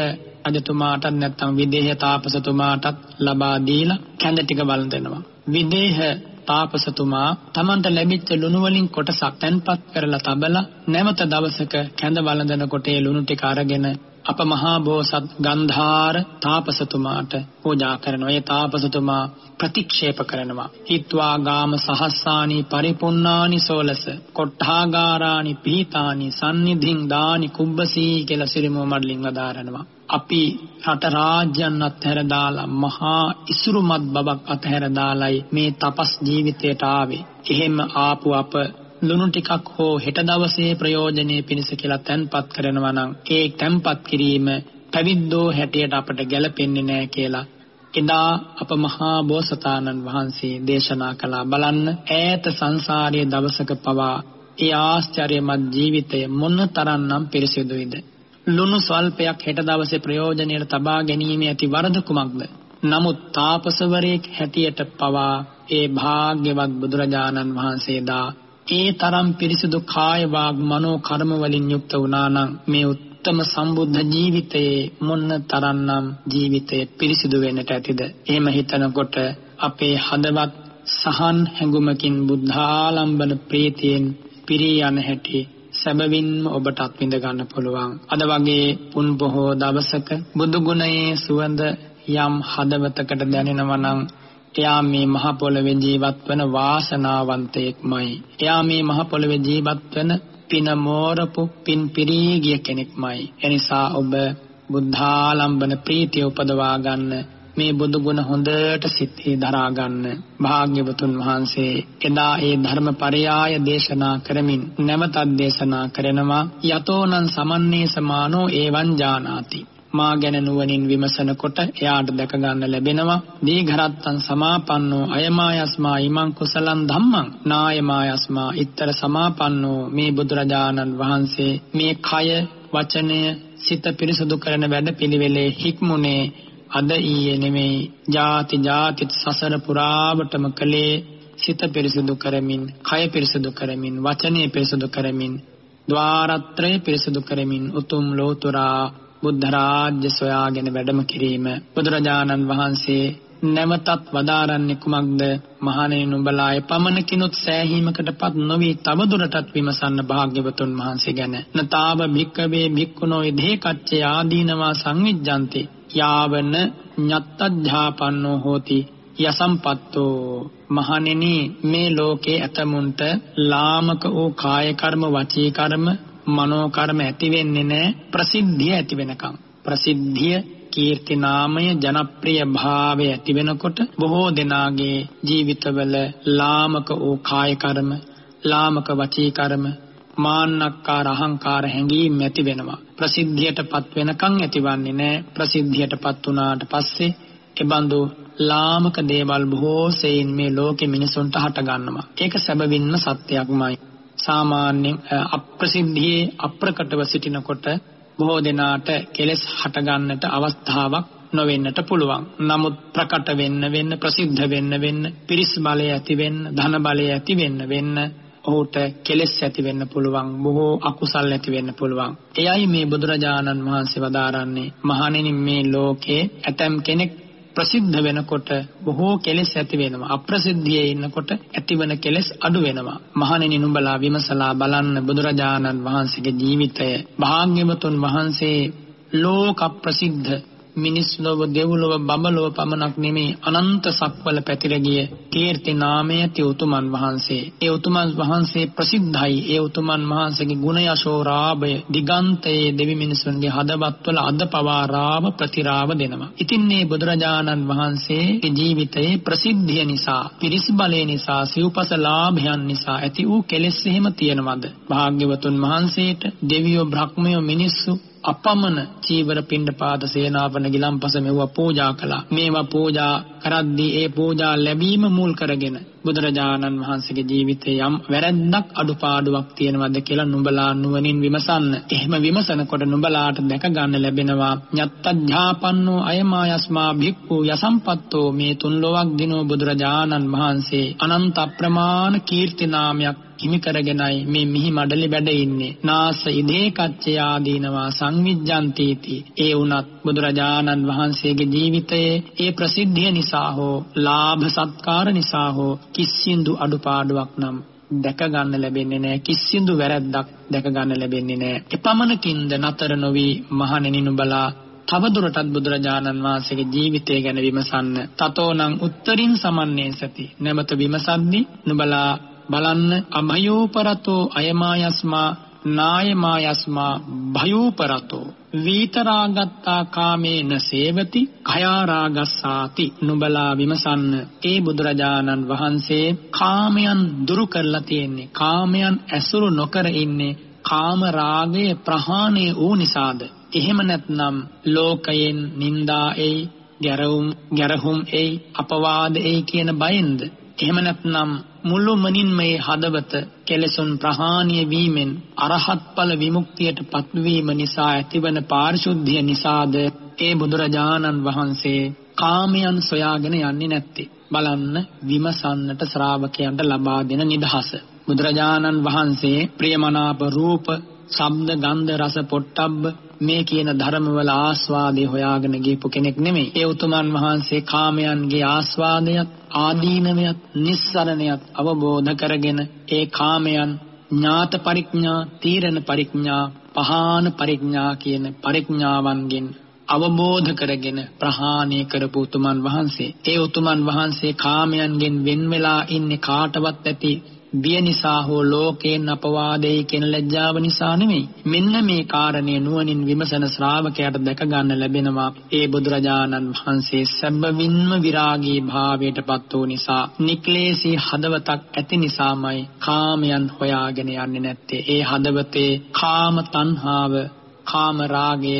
රජතුමාටත් නැත්නම් විදේහ තාපසතුමාටත් ලබා දීලා කැඳ ටික වළඳනවා. විදේහ තාපසතුමා Tamanට ලැබිච්ච ලුණු වලින් කොටසක් තැන්පත් කරලා තබලා නැවත දවසක කැඳ වළඳනකොට ඒ ලුණු ටික අරගෙන අප මහා බෝසත් ගන්ධාර තාපසතුමාට පූජා කරනවා. ඒ තාපසතුමා ප්‍රතික්ෂේප කරනවා. හිත්වා ගාම සහස්සානි පරිපුන්නානි සෝලස කොට්ඨාගාරානි පීතානි සන්නිධින් දානි කුබ්බසී කියලා සිරිමෝ මඩලින් වදාරනවා. අපි රට රාජ්‍යයන් අත්හැර දාලා මහා ඉසුරුමත් බවක් අත්හැර දාලයි මේ තපස් ජීවිතයට ආවේ. එහෙම ආපු අප ලුණු ටිකක් හෝ හෙට දවසේ ප්‍රයෝජනෙයි පිණිස කියලා තැන්පත් කරනවා නම් ඒ තැන්පත් කිරීම පැවිද්දෝ හැටියට අපට ගැලපෙන්නේ නැහැ කියලා එදා අප මහා බෝසතාණන් වහන්සේ දේශනා කළා බලන්න ඈත සංසාරයේ දවසක පවා ඒ ආශ්චර්යමත් ජීවිතය මොන තරම්නම් පිරිසිදුයිද ලුණු ස්වල්පයක් හෙට දවසේ ප්‍රයෝජනෙට තබා ගැනීම ඇති වරද කුමක්ද නමුත් තාපසවරයෙක් හැටියට පවා ඒ භාග්‍යවත් බුදුරජාණන් වහන්සේදා ඒ තරම් පිරිසිදු කාය වාග් මනෝ කර්ම වලින් යුක්ත වුණා නම් මේ උත්තම සම්බුද්ධ ජීවිතයේ මොන්න තරම්නම් ජීවිතය පිරිසිදු වෙන්නට ඇතිද? එහෙම හිතනකොට අපේ හදවත් සහන් හැඟුමකින් බුද්ධාලම්බන ප්‍රීතියෙන් පිරී යන හැටි සැබවින්ම ඔබට අත්විඳ ගන්න පුළුවන්. අද වගේ පුන් බොහෝ දවසක බුදු ගුණයේ සුවඳ යම් හදවතකට දැනෙනවා නම් එයා මේ මහ පොළවේ ජීවත් වන වාසනාවන්තයෙක්මයි. එයා මේ මහ පොළවේ ජීවත් වන පින මෝරපු පින් පිරී ගිය කෙනෙක්මයි. එනිසා ඔබ බුද්ධාලම්බන ප්‍රීතිය උපදවා ගන්න මේ බුදු ගුණ හොඳට සිතේ දරා ගන්න භාග්‍යවතුන් වහන්සේ එදා ඒ ධර්මපරයාය දේශනා කරමින් නැවතත් දේශනා කරනවා යතෝනං සමන්නේ සමානෝ ඒවං ජානාති. මා ගැන නුවණින් විමසනකොට එයාට දැක ගන්න ලැබෙනවා දීඝරත්තං සමාපන්නෝ අයමායස්මා ඉමං කුසලං ධම්මං. නායමායස්මා ඉත්තර සමාපන්නෝ. මේ බුදුරජාණන් වහන්සේ මේ කය වචනය සිත පිරිසුදු කරන වැඩ පිළිවෙලේ හික්මුනේ අද ඊයේ නෙමෙයි ಜಾති ಜಾති සසර පුරාවටම කලේ සිත පිරිසිදු කරමින් කය පිරිසිදු කරමින් වචනේ පිරිසිදු කරමින් ద్వාරත්‍රය පිරිසිදු කරමින් උතුම් ලෝතුරා බුද්ධ රාජ්‍ය සොයාගෙන වැඩම කිරීම බුදුරජාණන් වහන්සේ නැවතත් වදාරන්නේ කුමක්ද? මහණෙනි නුඹලා එපමණකිනුත් සෑහීමකටපත් නොවි තවදුරටත් විමසන්න භාග්‍යවතුන් වහන්සේ ගැන. නතාව භික්කවේ භික්ඛුනෝ ඉදේ කච්චේ ආදීනවා සංවිජ්ජන්ති යාවන ඤත්තජ්ජාපන්නෝ හෝති. යසම්පත්තෝ. මහණෙනි මේ ලෝකේ ඇතමුන්ට ලාමක වූ කාය කර්ම වචී කර්ම මනෝ කර්ම ඇති වෙන්නේ නැහැ ප්‍රසිද්ධිය ඇති වෙනකම් ප්‍රසිද්ධිය කීර්ති නාමය ජනප්‍රිය භාවය ඇති වෙනකොට බොහෝ දෙනාගේ ජීවිතවල ලාමක වූ කාය කර්ම ලාමක වචී කර්ම මාන්නක්කාර අහංකාර හැඟීම් ඇති වෙනවා. ප්‍රසිද්ධියටපත් වෙනකන් ඇතිවන්නේ නැහැ ප්‍රසිද්ධියටපත් වුණාට පස්සේ එබඳු ලාමක දේවල් බොහෝ සෙයින් මේ ලෝකෙ මිනිසුන්ට හට ගන්නවා. ඒක සැබවින්ම සත්‍යයක්මයි. සාමාන්‍ය අප්‍රසිද්ධියේ අප්‍රකටව සිටිනකොට බොහෝ දෙනාට කෙලෙස් හට ගන්නට අවස්ථාවක් නොවෙන්නට පුළුවන්. නමුත් ප්‍රකට වෙන්න වෙන්න ප්‍රසිද්ධ වෙන්න වෙන්න පිරිස් බලය ඇති වෙන්න ධන බලය ඇති වෙන්න වෙන්න ඔහුට කෙලෙස් ඇති වෙන්න පුළුවන් බොහෝ අකුසල් ඇති වෙන්න පුළුවන්. එයයි මේ බුදුරජාණන් වහන්සේ වදාරන්නේ මහණෙනි මේ ලෝකේ ඇතම් කෙනෙක් ප්‍රසිද්ධ වෙනකොට බොහෝ කෙලෙස් ඇති වෙනවා. අප්‍රසිද්ධියේ ඉන්නකොට ඇතිවන කෙලෙස් අඩු වෙනවා. මහණෙනි නුඹලා විමසලා බලන්න බුදුරජාණන් වහන්සේගේ ජීවිතය. භාග්‍යවතුන් වහන්සේ ලෝක ප්‍රසිද්ධ මිනිස් ලොව දෙව්ලොව බඹලොව පමණක් නෙමේ. අනන්ත සක්වල පැතිර ගිය කීර්ති නාමය ති උතුමන් වහන්සේ. ඒ උතුමන් වහන්සේ ප්‍රසිද්ධයි. ඒ උතුමන් වහන්සේගේ ගුණ යශෝරාභය දිගන්තයේ දෙවි මිනිසුන්ගේ හදවත්වල අද පවා රාව ප්‍රතිරාව දෙනවා. ඉතින් මේ බුදුරජාණන් වහන්සේගේ ජීවිතයේ ප්‍රසිද්ධිය නිසා පිරිස් බලය නිසා සිව්පස ලාභයන් නිසා ඇති වූ කෙලෙස් එහෙම තියෙනවද? භාග්‍යවතුන් වහන්සේට දෙවියෝ බ්‍රහ්මයෝ මිනිස්සු අපමණ චීවර පිණ්ඩපාත සේනාපන ගිලම්පස මෙවුවා පූජා කළා. මේවා පූජා කරද්දී ඒ පූජා ලැබීම මුල් කරගෙන බුදුරජාණන් වහන්සේගේ ජීවිතේ යම් වැරැද්දක් අඩුපාඩුවක් තියෙනවද කියලා නුඹලා නුවණින් විමසන්න. එහෙම විමසනකොට නුඹලාට දැක ගන්න ලැබෙනවා යත්තඥාපන්නෝ අයමායස්මා භික්ඛු යසම්පත්තෝ මේ තුන් ලොවක් දිනෝ බුදුරජාණන් වහන්සේ අනන්ත අප්‍රමාණ කීර්ති නාමයක් හිමි කරගෙනයි මේ මිහි මඩලි වැඩ ඉන්නේ නාස ඉදේ කච්චය ආදීනවා සංවිජ්ජන්තීති ඒ වුණත් බුදුරජාණන් වහන්සේගේ ජීවිතයේ ඒ ප්‍රසිද්ධිය නිසා හෝ ලාභ සත්කාර නිසා හෝ කිසිඳු අඩුපාඩුවක් නම් දැක ගන්න ලැබෙන්නේ නැහැ කිසිඳු වැරැද්දක් දැක ගන්න ලැබෙන්නේ නැහැ එපමණකින්ද නතර නොවි මහණෙනි නුඹලා තවදුරටත් බුදුරජාණන් වහන්සේගේ ජීවිතය ගැන විමසන්න. තතෝනං උත්තරින් සමන්නේ සති. නැමත විමසද්දී නුඹලා බලන්න අභයෝපරතෝ අයමායස්මා නායමායස්මා භයෝපරතෝ වීතරාගත්තා කාමේන සේවති කයාරාගස්සාති නුඹලා විමසන්න. ඒ බුදුරජාණන් වහන්සේ කාමයන් දුරු කරලා තියෙන්නේ. කාමයන් ඇසුරු නොකර ඉන්නේ කාම රාගය ප්‍රහාණය වූ නිසාද? එහෙම නැත්නම් ලෝකයෙන් නිന്ദා එයි ගැරවුම් ගැරහුම් එයි අපවාද එයි කියන බයෙන්ද? එහෙම නැත්නම් මුළුමනින් මේ හදවත කෙලෙසුන් ප්‍රහාණය වීමෙන් අරහත් ඵල විමුක්තියට පත්වීම නිසා ඇතිවන පාරිශුද්ධිය නිසාද ඒ බුදුරජාණන් වහන්සේ කාමයන් සොයාගෙන යන්නේ නැත්තේ. බලන්න විමසන්නට ශ්‍රාවකයන්ට ලබා දෙන නිදහස. බුදුරජාණන් වහන්සේ ප්‍රියමනාප රූප, ශබ්ද, ගන්ධ, රස, පොට්ටබ්බ මේ කියන ධර්මවල ආස්වාදේ හොයාගෙන ගියපු කෙනෙක් නෙමෙයි. ඒ උතුමන් වහන්සේ කාමයන්ගේ ආස්වාදයත්, ආදීනවයත්, නිස්සරණයත් අවබෝධ කරගෙන ඒ කාමයන් ඥාත පරිඥා, තීරණ පරිඥා, පහාන පරිඥා කියන පරිඥාවන්ගෙන් අවබෝධ කරගෙන ප්‍රහාණය කරපු උතුමන් වහන්සේ. ඒ උතුමන් වහන්සේ කාමයන්ගෙන් වෙන් වෙලා ඉන්නේ කාටවත් ඇති බිය නිසා හෝ ලෝකයෙන් අපවාදේ කියන ලැජ්ජාව නිසා නෙමෙයි. මෙන්න මේ කාරණය නුවණින් විමසන ශ්‍රාවකයාට දැක ගන්න ලැබෙනවා. ඒ බුදුරජාණන් වහන්සේ සැබවින්ම විරාගී භාවයටපත් වූ නිසා, නික්ලේශී හදවතක් ඇති නිසාමයි කාමයන් හොයාගෙන යන්නේ නැත්තේ. ඒ හදවතේ කාම තණ්හාව, කාම රාගය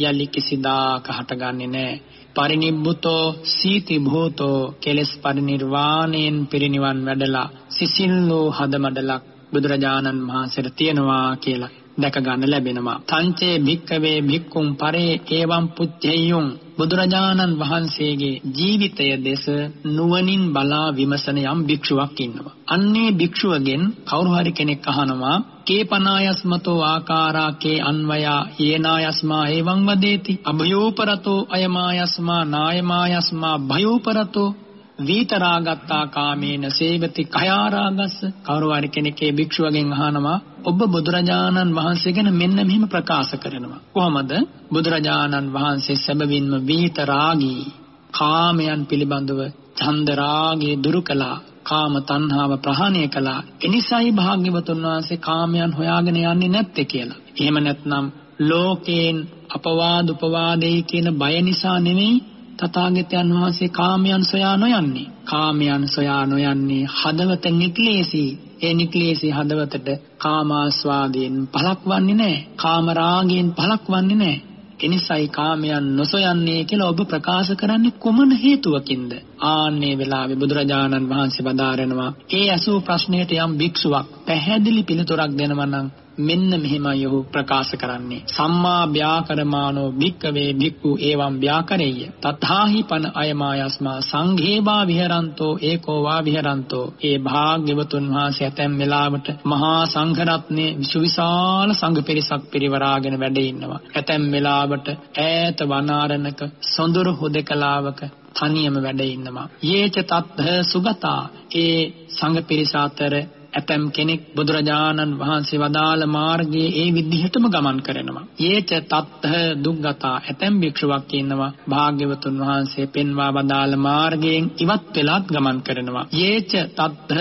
යලි කිසිදාක හටගන්නේ නැහැ. පරිනිබ්බුතෝ සීති භූතෝ කෙලස් පරිනිර්වාණයෙන් පිරිනිවන් වැඩලා සිසිල්ලෝ හදමඩලක් බුදුරජාණන් වහන්සේට තියනවා කියලා. දැක ගන්න ලැබෙනවා. තංචේ භික්කවේ භික්කුම් පරේ ඒවම් පුච්චෙය්‍යුම් බුදුරජාණන් වහන්සේගේ ජීවිතය දෙස නුවණින් බලා විමසන යම් භික්ෂුවක් ඉන්නවා. අන්නේ භික්ෂුවගෙන් කවුරු හරි කෙනෙක් අහනවා කේපනායස්මතෝ ආකාරාකේ අන්වයා යේනායස්මා එවං වදේති අභයෝපරතෝ අයමායස්මා නායමායස්මා භයෝපරතෝ වීතරාගත්තා කාමේන සේවති කයාරාගස්ස. කවුරු හරි කෙනෙක්ගේ භික්ෂුවගෙන් අහනවා ඔබ බුදුරජාණන් වහන්සේ ගැන මෙන්න මෙහෙම ප්‍රකාශ කරනවා. කොහොමද? බුදුරජාණන් වහන්සේ සැබවින්ම වීතරාගී කාමයන් පිළිබඳව ඡන්ද රාගයේ දුරු කළා කාම තණ්හාව ප්‍රහාණය කළා. එනිසායි භාග්‍යවතුන් වහන්සේ කාමයන් හොයාගෙන යන්නේ නැත්තේ කියලා. එහෙම නැත්නම් ලෝකේන් අපවාද උපවාදේ කියන බය නිසා නෙමෙයි තථාගතයන් වහන්සේ කාමයන් සොයා නොයන්නේ. කාමයන් සොයා නොයන්නේ හදවත නික්ලේශී. ඒ නික්ලේශී හදවතට කාමාස්වාදයෙන් පළක් වන්නේ නැහැ. කාම රාගයෙන් පළක් වන්නේ නැහැ. එනිසායි කාමයන් නොසොයන්නේ කියලා ඔබ ප්‍රකාශ කරන්නේ කුමන හේතුවකින්ද? ආන්නේ වෙලාවේ බුදුරජාණන් වහන්සේ වදාරනවා. ඒ අසූ ප්‍රශ්නයට යම් භික්ෂුවක් පැහැදිලි පිළිතුරක් දෙනවා නම් මෙන්න මෙහෙමයි ඔහු ප්‍රකාශ කරන්නේ. සම්මා ව්‍යාකරමානෝ භික්කවේ භික්ඛු එවං ව්‍යාකරෙය්‍ය. තථාහි පන අයමායස්මා සංඝේවා විහරන්තෝ ඒකෝ වා විහරන්තෝ. ඒ භාග්‍යවතුන් වහන්සේ ඇතැම් වෙලාවට මහා සංඝ රත්නේ විශාල සංඝ පිරිසක් පිරිවරාගෙන වැඩ ඉන්නවා. ඇතැම් වෙලාවට ඈත වනාරණක සොඳුරු හුදකලාවක තනියම වැඩ ඉන්නවා. යේච තත්ථ සුගතා. ඒ සංඝ පිරිස අතර ඇතම් කෙනෙක් බුදුරජාණන් වහන්සේ වදාළ මාර්ගයේ ඒ විදිහටම ගමන් කරනවා. යේච තත්ත දුක්ගතා ඇතම් භික්ෂුවක් ඉන්නවා. භාග්‍යවතුන් වහන්සේ පෙන්වා වදාළ මාර්ගයෙන් ඉවත් වෙලාත් ගමන් කරනවා. යේච තත්ත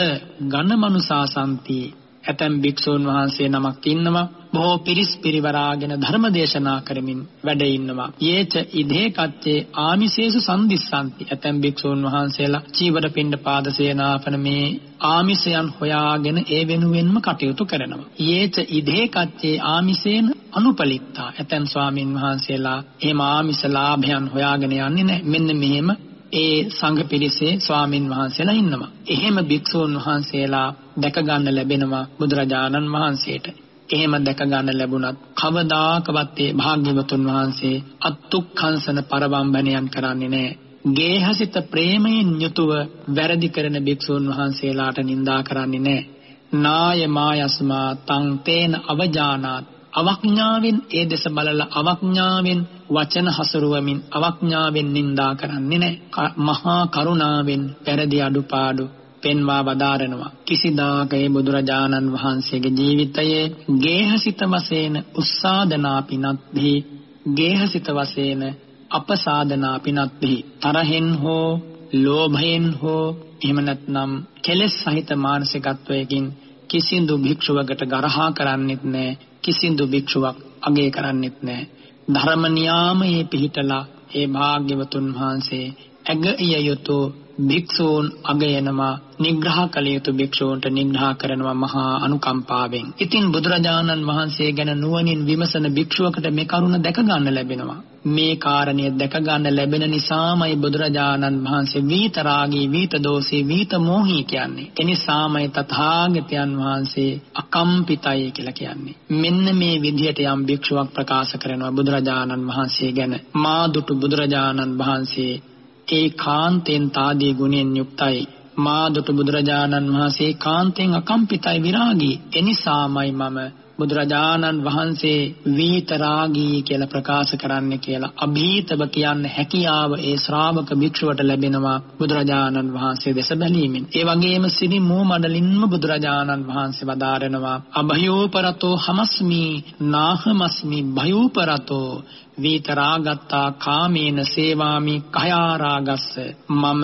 ඝනමනුසාසන්ති ඇතම් භික්ෂූන් වහන්සේ නමක් ඉන්නවා බොහෝ පිරිස් පිරිවරාගෙන ධර්ම දේශනා කරමින් වැඩ ඉන්නවා. යේච ඉදේ කච්චේ ආමිසේසු සම්දිස්සanti. ඇතැම් භික්ෂූන් වහන්සේලා චීවර පින්ඩ පාද සේනාපන මේ ආමිසයන් හොයාගෙන ඒ වෙනුවෙන්ම කටයුතු කරනවා. යේච ඉදේ කච්චේ ආමිසේන අනුපලිත්තා. ඇතැම් ස්වාමින් වහන්සේලා එහෙම ආමිස ලාභයන් හොයාගෙන යන්නේ නැහැ. මෙන්න මෙහෙම ඒ සංඝ පිරිසේ ස්වාමින් වහන්සේලා ඉන්නවා. එහෙම භික්ෂූන් වහන්සේලා දැක ගන්න ලැබෙනවා බුදුරජාණන් වහන්සේට. එහෙම දැක ගන්න ලැබුණත් කවදාකවත් ඒ භාග්‍යවතුන් වහන්සේ අත්ුක්ඛංසන පරවම්බණයන් කරන්නේ නැහැ. ගේහසිත ප්‍රේමයෙන් යුතුව වැරදි කරන භික්ෂූන් වහන්සේලාට නිඳා කරන්නේ නැහැ. නාය මායස්මා තං තේන අවජානාත් අවඥාවෙන් ඒ දෙස බලලා අවඥාවෙන් වචන හසුරුවමින් අවඥාවෙන් නිඳා කරන්නේ නැහැ. මහා කරුණාවෙන් පෙරදි අඩුපාඩු පෙන්වා වදාරනවා. කිසිදාක ඒ බුදුරජාණන් වහන්සේගේ ජීවිතයේ ගේහසිත වශයෙන් උස්සාදනා පිනත්හි ගේහසිත වශයෙන් අපසාදනා පිනත්හි තරහෙන් හෝ ලෝභයෙන් හෝ එහෙම නැත්නම් කෙලෙස් සහිත මානසිකත්වයකින් කිසිඳු භික්ෂුවකට ගරහා කරන්නෙත් නැහැ කිසිඳු භික්ෂුවක් අගය කරන්නෙත් නැහැ ධර්ම නියාමයේ පිහිටලා ඒ භාග්‍යවතුන් වහන්සේ ඇගිය යුතු භික්ෂූන් අගයනවා නිග්‍රහ කළ යුතු භික්ෂූන්ට නිග්‍රහ කරනවා මහා අනුකම්පාවෙන්. ඉතින් බුදුරජාණන් වහන්සේ ගැන නුවණින් විමසන භික්ෂුවකට මේ කරුණ දැක ගන්න ලැබෙනවා. මේ කාරණය දැක ගන්න ලැබෙන නිසාමයි බුදුරජාණන් වහන්සේ වීතරාගී වීත දෝෂී වීත මෝහී කියන්නේ. එනිසාමයි තථාගතයන් වහන්සේ අකම්පිතයි කියලා කියන්නේ. මෙන්න මේ විදිහට යම් භික්ෂුවක් ප්‍රකාශ කරනවා බුදුරජාණන් වහන්සේ ගැන. මා දුටු බුදුරජාණන් වහන්සේ ඒ කාන්තෙන් තාදී ගුණෙන් යුක්තයි මාදුට බුදුරජාණන් වහන්සේ කාන්තෙන් අකම්පිතයි විරාගී එනිසාමයි මම බුදුරජාණන් වහන්සේ වීතරාගී කියලා ප්‍රකාශ කරන්නේ කියලා අභීතව කියන්න හැකියාව ඒ ශ්‍රාවක භික්ෂුවට ලැබෙනවා බුදුරජාණන් වහන්සේ දෙස බැලීමෙන්. ඒ වගේම සිරි මූ මඩලින්ම බුදුරජාණන් වහන්සේ වදාරනවා. අභයෝපරතෝ හමස්මි නාහමස්මි භයෝපරතෝ වීතරාගත්තා කාමේන සේවාමි කයාරාගස්ස මම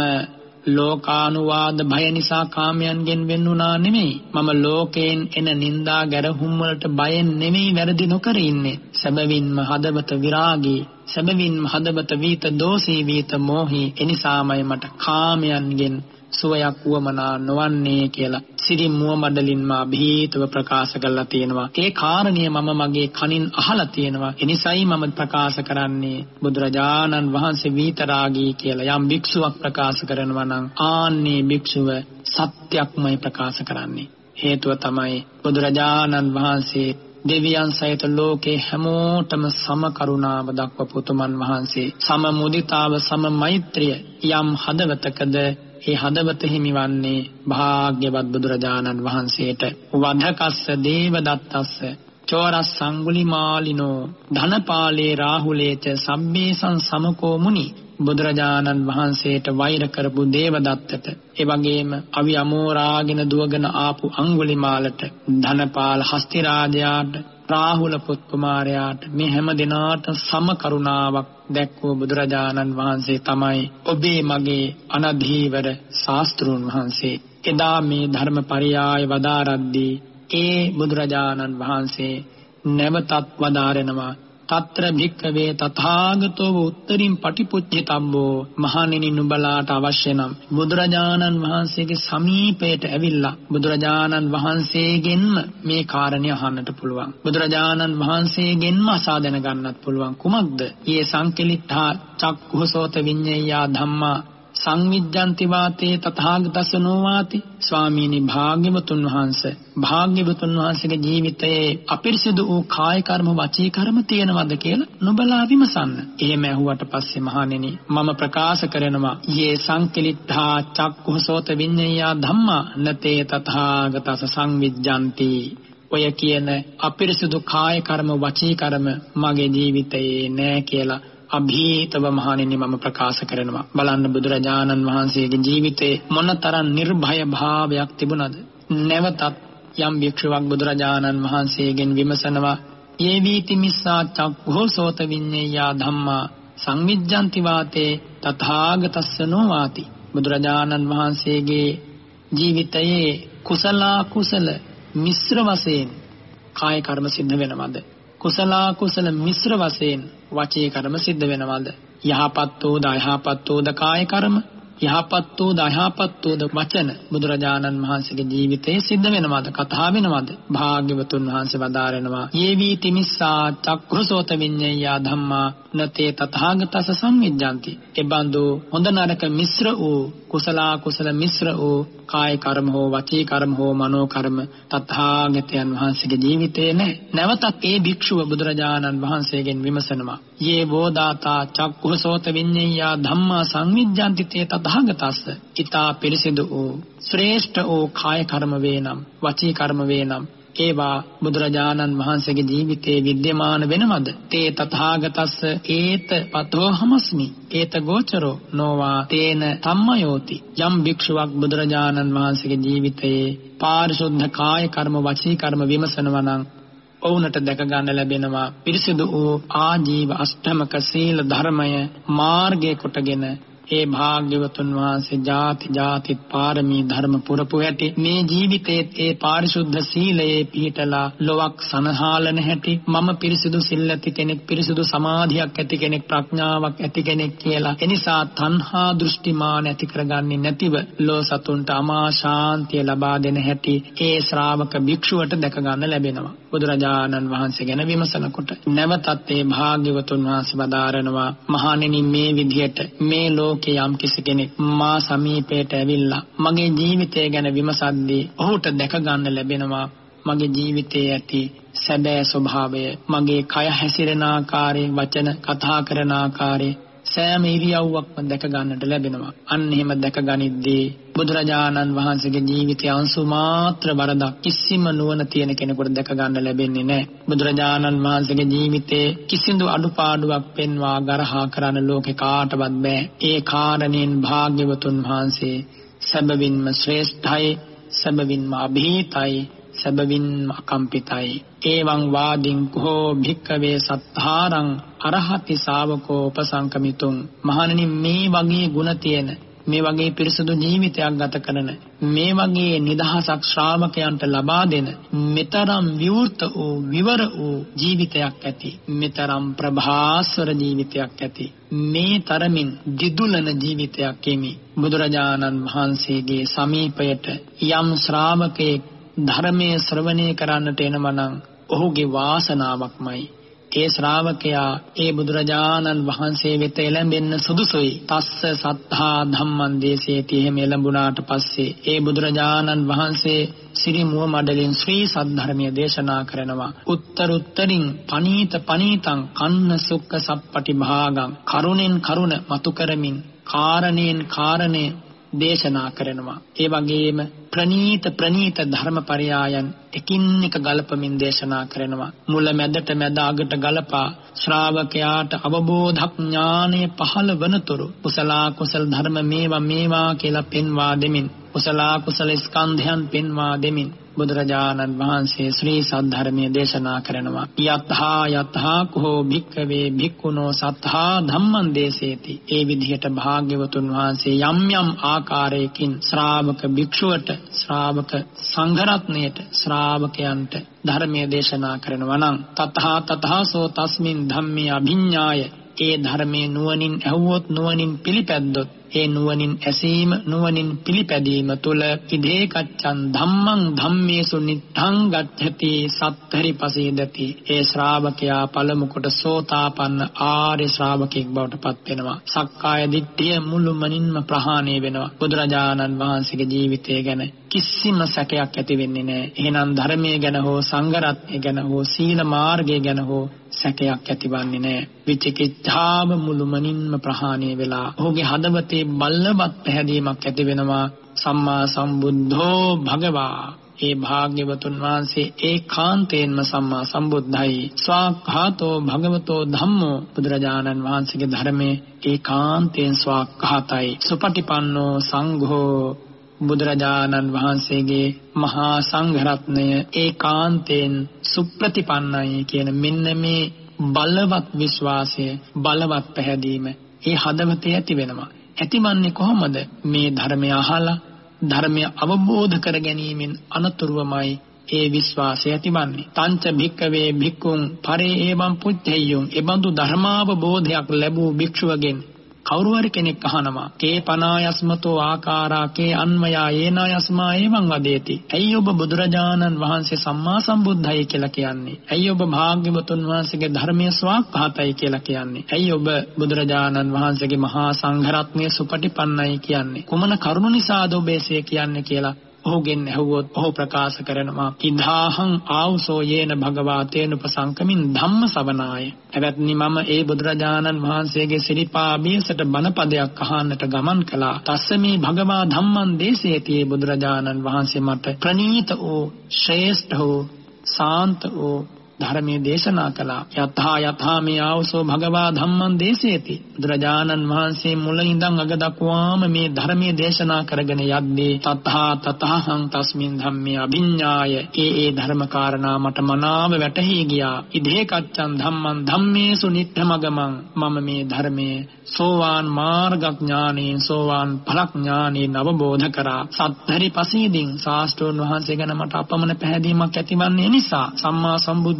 ලෝකානුවාද භය නිසා කාමයන්ගෙන් වෙන්නුණා නෙමෙයි. මම ලෝකයෙන් එන නිന്ദා ගැරහුම් වලට බයෙන් නෙමෙයි වැරදි නොකර ඉන්නේ. සැබවින්ම හදවත විරාගී සැබවින්ම හදවත වීත දෝෂී වීත මෝහී එනිසාමයි මට කාමයන්ගෙන් සුවයක් වමනා නොවන්නේ කියලා සිරි මුව මඩලින්ම අභීතව ප්‍රකාශ කරලා තියෙනවා. ඒ කාරණිය මම මගේ කනින් අහලා තියෙනවා. එනිසයි මම ප්‍රකාශ කරන්නේ බුදුරජාණන් වහන්සේ විතරාගී කියලා යම් භික්ෂුවක් ප්‍රකාශ කරනවා නම් ආන්නේ භික්ෂුව සත්‍යක්මයි ප්‍රකාශ කරන්නේ. හේතුව තමයි බුදුරජාණන් වහන්සේ දෙවියන් සහිත ලෝකේ හැමෝටම සම කරුණාව දක්වපු උතුමන් වහන්සේ සම මුදිතාව සම මෛත්‍රිය යම් හදවතකද ඒ හදවත හිමිවන්නේ භාග්‍යවත් බුදුරජාණන් වහන්සේට. වධකස්ස දේවදත්තස්ස චෝරස් සංගුලිමාලිනෝ ධනපාලේ රාහුලේච සම්මේසං සමකෝ මුනි බුදුරජාණන් වහන්සේට වෛර කරපු දේවදත්තට. ඒ වගේම අවි අමෝරාගෙන දුවගෙන ආපු අඟුලිමාලට ධනපාල හස්ති රාජයාට රාහුල පුත් කුමාරයාට මේ හැම දිනාට සම කරුණාවක් දැක්වූ බුදුරජාණන් වහන්සේ තමයි ඔබේ මගේ අනධීවර ශාස්ත්‍රුන් වහන්සේ. එදා මේ ධර්මපරියාය වදාරද්දී ඒ බුදුරජාණන් වහන්සේ නැවතත් වදාරනවා. తත්‍ර භික්කවේ තථාගතෝ උත්තරින් පටිපුච්චිතම්බෝ මහණෙනි නුඹලාට අවශ්‍ය නම් බුදුරජාණන් වහන්සේගේ සමීපයට ඇවිල්ලා බුදුරජාණන් වහන්සේගෙන්ම මේ කාරණය අහන්නට පුළුවන් බුදුරජාණන් වහන්සේගෙන්ම අසා දැනගන්නත් පුළුවන් කුමක්ද? ඊයේ සංකලිට්ඨා චක්ඛුසෝත විඤ්ඤයා ධම්මා සංවිජ්ජන්ති වාතේ තථාගතස්ස නොවාති ස්වාමීනි භාග්‍යවතුන් වහන්සේ භාග්‍යවතුන් වහන්සේගේ ජීවිතයේ අපිරිසිදු වූ කාය කර්ම වචී කර්ම තියෙනවද කියලා නොබලා විමසන්න. එහෙම ඇහුවට පස්සේ මහණෙනි මම ප්‍රකාශ කරනවා යේ සංකලිට්ඨා චක්ඛුසෝත විඤ්ඤයා ධම්මා නතේ තථාගතස්ස සංවිජ්ජන්ති ඔය කියන අපිරිසිදු කාය කර්ම වචී කර්ම මගේ ජීවිතයේ නෑ කියලා අභීතව මහණෙනි මම ප්‍රකාශ කරනවා. බලන්න බුදුරජාණන් වහන්සේගේ ජීවිතේ මොනතරම් නිර්භය භාවයක් තිබුණද? නැවතත් යම් භික්ෂුවක් බුදුරජාණන් වහන්සේගෙන් විමසනවා "යේ වීති මිස්සා චක්ඛෝසෝත විඤ්ඤයා ධම්මා සංවිජ්ජන්ති වාතේ තථාගතස්සනෝ වාති" බුදුරජාණන් වහන්සේගේ ජීවිතයේ කුසල කුසල මිශ්‍ර වශයෙන් කාය කර්ම සිද්ධ වෙනවද? කුසල කුසල මිශ්‍ර වශයෙන් වචී කර්ම සිද්ධ වෙනවද? යහපත් වූ දයහපත් වූ කාය කර්ම? යහපත් වූ දයහපත් වූ වචන බුදුරජාණන් වහන්සේගේ ජීවිතයේ සිද්ධ වෙනවද? කතා වෙනවද? භාග්‍යවතුන් වහන්සේ වදාරනවා යේ වී තිමිස්සා චක්ඛුසෝත විඤ්ඤයා ධම්මා නතේ තථාගතස සංවිජ්ජಂತಿ. එබඳු හොඳ නරක මිශ්‍ර වූ කුසල කුසල මිශ්‍ර වූ කාය කර්ම හෝ වචී කර්ම හෝ මනෝ කර්ම තථාගතයන් වහන්සේගේ ජීවිතේ නැහැ. නැවතත් ඒ භික්ෂුව බුදුරජාණන් වහන්සේගෙන් විමසනවා. "යේ වෝදාතා චක්ඛුසෝත විඤ්ඤයා ධම්මා සංවිජ්ජಂತಿ තේ තථාගතස්ස." ඊතා පිරිසිදු වූ ශ්‍රේෂ්ඨ වූ කාය කර්ම වේනම් වචී කර්ම වේනම් ඒවා බුදුරජාණන් වහන්සේගේ ජීවිතයේ विद्यमान වෙනවද? තේ තථාගතස්ස ඒත පතෝහමස්මි. ඒත ගෝචරෝ නොවා තේන ධම්මයෝති. යම් භික්ෂුවක් බුදුරජාණන් වහන්සේගේ ජීවිතයේ පාරිශුද්ධ කාය කර්ම වචී කර්ම විමසනවා නම් ඔවුන්ට දැක ගන්න ලැබෙනවා පිරිසිදු වූ ආජීව අෂ්ටමක සීල ධර්මය මාර්ගයේ කොටගෙන ඒ භාග්‍යවතුන් වහන්සේ ಜಾති ಜಾතිත් පාරමී ධර්ම පුරපු ඇති. මේ ජීවිතයේ ඒ පාරිශුද්ධ සීලයේ පිහිටලා ලොවක් සනහාලන හැටි මම පිරිසිදු සිල් ඇති කෙනෙක් පිරිසිදු සමාධියක් ඇති කෙනෙක් ප්‍රඥාවක් ඇති කෙනෙක් කියලා. එනිසා තණ්හා දෘෂ්ටිමාන ඇති කරගන්නේ නැතිව ලෝ සතුන්ට අමා ශාන්තිය ලබා දෙන හැටි ඒ ශ්‍රාවක භික්ෂුවට දැක ගන්න ලැබෙනවා. බුදුරජාණන් වහන්සේ ගැන විමසනකොට නැවතත් ඒ භාග්‍යවතුන් වහන්සේ වදාරනවා මහණෙනි මේ විදිහට මේ ලෝක ලෝකේ යම් කිසි කෙනෙක් මා සමීපයට ඇවිල්ලා මගේ ජීවිතය ගැන විමසද්දී ඔහුට දැක ගන්න ලැබෙනවා. මගේ ජීවිතයේ ඇති සැබෑ ස්වභාවය මගේ කය හැසිරෙන ආකාරය වචන කතා කරන ආකාරය සෑම ඉරියව්වක්ම දැක ගන්නට ලැබෙනවා. අන්න එහෙම දැක ගනිද්දී බුදුරජාණන් වහන්සේගේ ජීවිතය අංශු මාත්‍ර වරදක් කිසිම නුවණ තියෙන කෙනෙකුට දැක ගන්න ලැබෙන්නේ නැහැ. බුදුරජාණන් වහන්සේගේ ජීවිතේ කිසිදු අඩුපාඩුවක් පෙන්වා ගරහා කරන්න ලෝකේ කාටවත් බෑ. ඒ කාරණෙන් භාග්‍යවතුන් වහන්සේ සැබවින්ම ශ්‍රේෂ්ඨයි, සැබවින්ම අභීතයි, සැබවින්ම අකම්පිතයි. ඒවං වාදින් කෝ භික්කවේ සත්තාරං අරහති ශාවකෝ උපසංකමිතුං මහණනි මේ වගේ ಗುಣ තියෙන මේ වගේ පිරිසුදු ජීවිතයක් ගත කරන මේ වගේ නිදහසක් ශ්‍රාවකයන්ට ලබා දෙන මෙතරම් විවෘත වූ විවර වූ ජීවිතයක් ඇති මෙතරම් ප්‍රභාස්වර ජීවිතයක් ඇති මේ තරමින් දිදුලන ජීවිතයක් එමි. බුදුරජාණන් වහන්සේගේ සමීපයට යම් ශ්‍රාවකෙක් ධර්මයේ ශ්‍රවණය කරන්නට එනවා නම් ඔහුගේ වාසනාවක්මයි ඒ ශ්‍රාවකයා ඒ බුදුරජාණන් වහන්සේ වෙත එළඹෙන්න සුදුසුයි. තස්ස සත්තා ධම්මං දේශේති එහෙම එළඹුණාට පස්සේ ඒ බුදුරජාණන් වහන්සේ සිරි මුව මඩලින් ශ්‍රී සද්ධර්මයේ දේශනා කරනවා. උත්තර උත්තරින් පනීත පනීතං කන්න සුක්ක සප්පටි භාගං කරුණෙන් කරුණ මතු කරමින් කාරණෙන් කාරණේ දේශනා කරනවා. ඒ වගේම ප්‍රනීත ප්‍රනීත ධර්මපරයායන් එකින් එක ගලපමින් දේශනා කරනවා. මුල මැදට මැද අගට ගලපා ශ්‍රාවකයාට අවබෝධක් ඥානය පහළ වනතුරු කුසල කුසල ධර්ම මේවා මේවා කියලා පෙන්වා දෙමින් කුසල කුසල ස්කන්ධයන් පෙන්වා දෙමින් බුදුරජාණන් වහන්සේ ශ්‍රී සද්ධර්මයේ දේශනා කරනවා. යත්හා යත්හා කෝ භික්ඛවේ භික්ඛුනෝ සත්හා ධම්මං දේශේති ඒ විදිහට භාග්‍යවතුන් වහන්සේ යම් යම් ආකාරයකින් ශ්‍රාවක භික්ෂුවට ශ්‍රාවක සංඝරත්නයට ශ්‍රාවකයන්ට ධර්මයේ දේශනා කරනවා නම් තතහා තතහාසෝ තස්මින් ධම්මේ අභිඤ්ඤාය. ඒ ධර්මයේ නුවණින් ඇහුවොත් නුවණින් පිළිපැද්දොත් ඒ නුවණින් ඇසීම නුවණින් පිළිපැදීම තුළ ඉදේ කච්චන් ධම්මං ධම්මේසු නිත්තං ගච්ඡති සත්තරි පසීදති. ඒ ශ්‍රාවකයා පළමු කොට සෝතාපන්න ආර්ය ශ්‍රාවකෙක් බවට පත් වෙනවා. සක්කාය දිට්ඨිය මුළුමනින්ම ප්‍රහාණය වෙනවා. බුදුරජාණන් වහන්සේගේ ජීවිතය ගැන කිසිම සැකයක් ඇති වෙන්නේ නැහැ. එහෙනම් ධර්මයේ ගැන හෝ සංඝරත්නය ගැන හෝ සීල මාර්ගය ගැන හෝ සැකයක් ඇතිවන්නේ නැහැ. විචිකිච්ඡාව මුළුමනින්ම ප්‍රහාණය වෙලා ඔහුගේ හදවතේ බල්ලවත් පැහැදීමක් ඇති වෙනවා. සම්මා සම්බුද්ධෝ භගවා. ඒ භාග්‍යවතුන් වහන්සේ ඒකාන්තයෙන්ම සම්මා සම්බුද්ධයි. ස්වාක්ඛාතෝ භගවතෝ ධම්මෝ බුදුරජාණන් වහන්සේගේ ධර්මයේ ඒකාන්තයෙන් ස්වාක්ඛාතයි සුපටිපන්නෝ සංඝෝ බුදුරජාණන් වහන්සේගේ මහා සංඝරත්නය ඒකාන්තයෙන් සුප්‍රතිපන්නයි කියන මෙන්න මේ බලවත් විශ්වාසය බලවත් පැහැදීම ඒ හදවතේ ඇති වෙනවා. ඇතිවන්නේ කොහොමද? මේ ධර්මය අහලා ධර්මය අවබෝධ කර ගැනීමෙන් අනතුරුවමයි ඒ විශ්වාසය ඇතිවන්නේ. තංච භික්කවේ භික්කුන් පරේ ඒවම් පුච්චෙය්‍යුම් එබඳු ධර්මාවබෝධයක් ලැබූ භික්ෂුවගෙන් කවුරු හරි කෙනෙක් අහනවා කේ පනායස්මතෝ ආකාරා කේ අන්මයා ඒනායස්මා එවං වදේති. ඇයි ඔබ බුදුරජාණන් වහන්සේ සම්මා සම්බුද්ධයි කියලා කියන්නේ? ඇයි ඔබ භාග්‍යවතුන් වහන්සේගේ ධර්මයේ ස්වාක්ඛාතයි කියලා කියන්නේ? ඇයි ඔබ බුදුරජාණන් වහන්සේගේ මහා සංඝරත්නයේ සුපටිපන්නයි කියන්නේ? කුමන කරුණ නිසාද ඔබ එසේ කියන්නේ කියලා? ඔහුගෙන් ඇහුවොත් ඔහු ප්‍රකාශ කරනවා ඉදාහං ආවසෝ යේන භගවා තේන උපසංකමින් ධම්ම සවනාය එවත්නි මම ඒ බුදුරජාණන් වහන්සේගේ සිරිපා අභියසට බණපදයක් අහන්නට ගමන් කළා. තස්සමේ භගවා ධම්මං දේශේති බුදුරජාණන් වහන්සේ මට ප්‍රණීත වූ ශ්‍රේෂ්ඨ වූ සාන්ත වූ ධර්මයේ දේශනා කළා. යතහා යතහා මේ ආවසෝ භගවා ධම්මං දේශේති බුදුරජාණන් වහන්සේ මුල ඉඳන් අග දක්වාම මේ ධර්මයේ දේශනා කරගෙන යද්දී තතහා තතහං තස්මින් ධම්මේ අභිඤ්ඤාය. ඒ ඒ ධර්ම කාරණා මට මනාව වැටහි ගියා. ඉදේ කච්චන් ධම්මං ධම්මේසු නිට්ඨමගමං. මම මේ ධර්මයේ සෝවාන් මාර්ග ඥානයෙන් සෝවාන් ඵල ඥානයෙන් අවබෝධ කරා. සත්තරි පසීදින් ශාස්ත්‍රෝන් වහන්සේ ගැන මට අපමණ පැහැදීමක් ඇතිවන්නේ නිසා සම්මා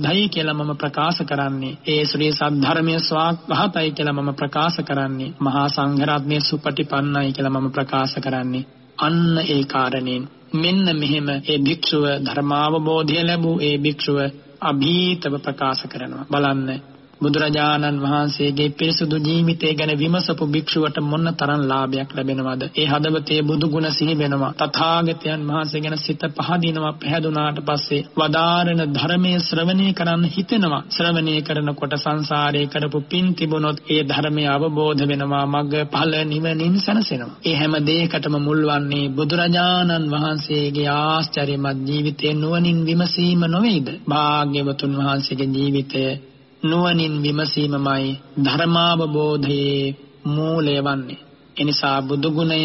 සම්බුද්ධයි කියලා මම ප්‍රකාශ කරන්නේ. ඒ ශ්‍රී සද්ධර්මයේ ස්වාග්ඝාතයි කියලා මම ප්‍රකාශ කරන්නේ. මහා සංඝරත්නයේ සුපටිපන්නයි කියලා මම ප්‍රකාශ කරන්නේ. අන්න ඒ කාරණෙන් මෙන්න මෙහෙම ඒ භික්ෂුව ධර්මාවබෝධය ලැබූ ඒ භික්ෂුව අභීතව ප්‍රකාශ කරනවා. බලන්න. බුදුරජාණන් වහන්සේගේ පිරිසුදු ජීවිතය ගැන විමසපු භික්ෂුවට මොන තරම් ලාභයක් ලැබෙනවද? ඒ හදවතේ බුදු ගුණ සිහි වෙනවා. තථාගතයන් වහන්සේ ගැන සිත පහදිනවා පැහැදුනාට පස්සේ වදාරන ධර්මයේ ශ්‍රවණය කරන්න හිතෙනවා. ශ්‍රවණය කරනකොට සංසාරේ කරපු පින් තිබුණොත් ඒ ධර්මය අවබෝධ වෙනවා. මග්ග ඵල නිවනින් සැනසෙනවා. ඒ හැම දෙයකටම මුල් වන්නේ බුදුරජාණන් වහන්සේගේ ආශ්චර්යමත් ජීවිතයේ නුවණින් විමසීම නොවේද? භාග්‍යවතුන් වහන්සේගේ ජීවිතය නුවණින් විමසීමමයි ධර්මාවබෝධයේ මූලය වන්නේ. එනිසා බුදු ගුණය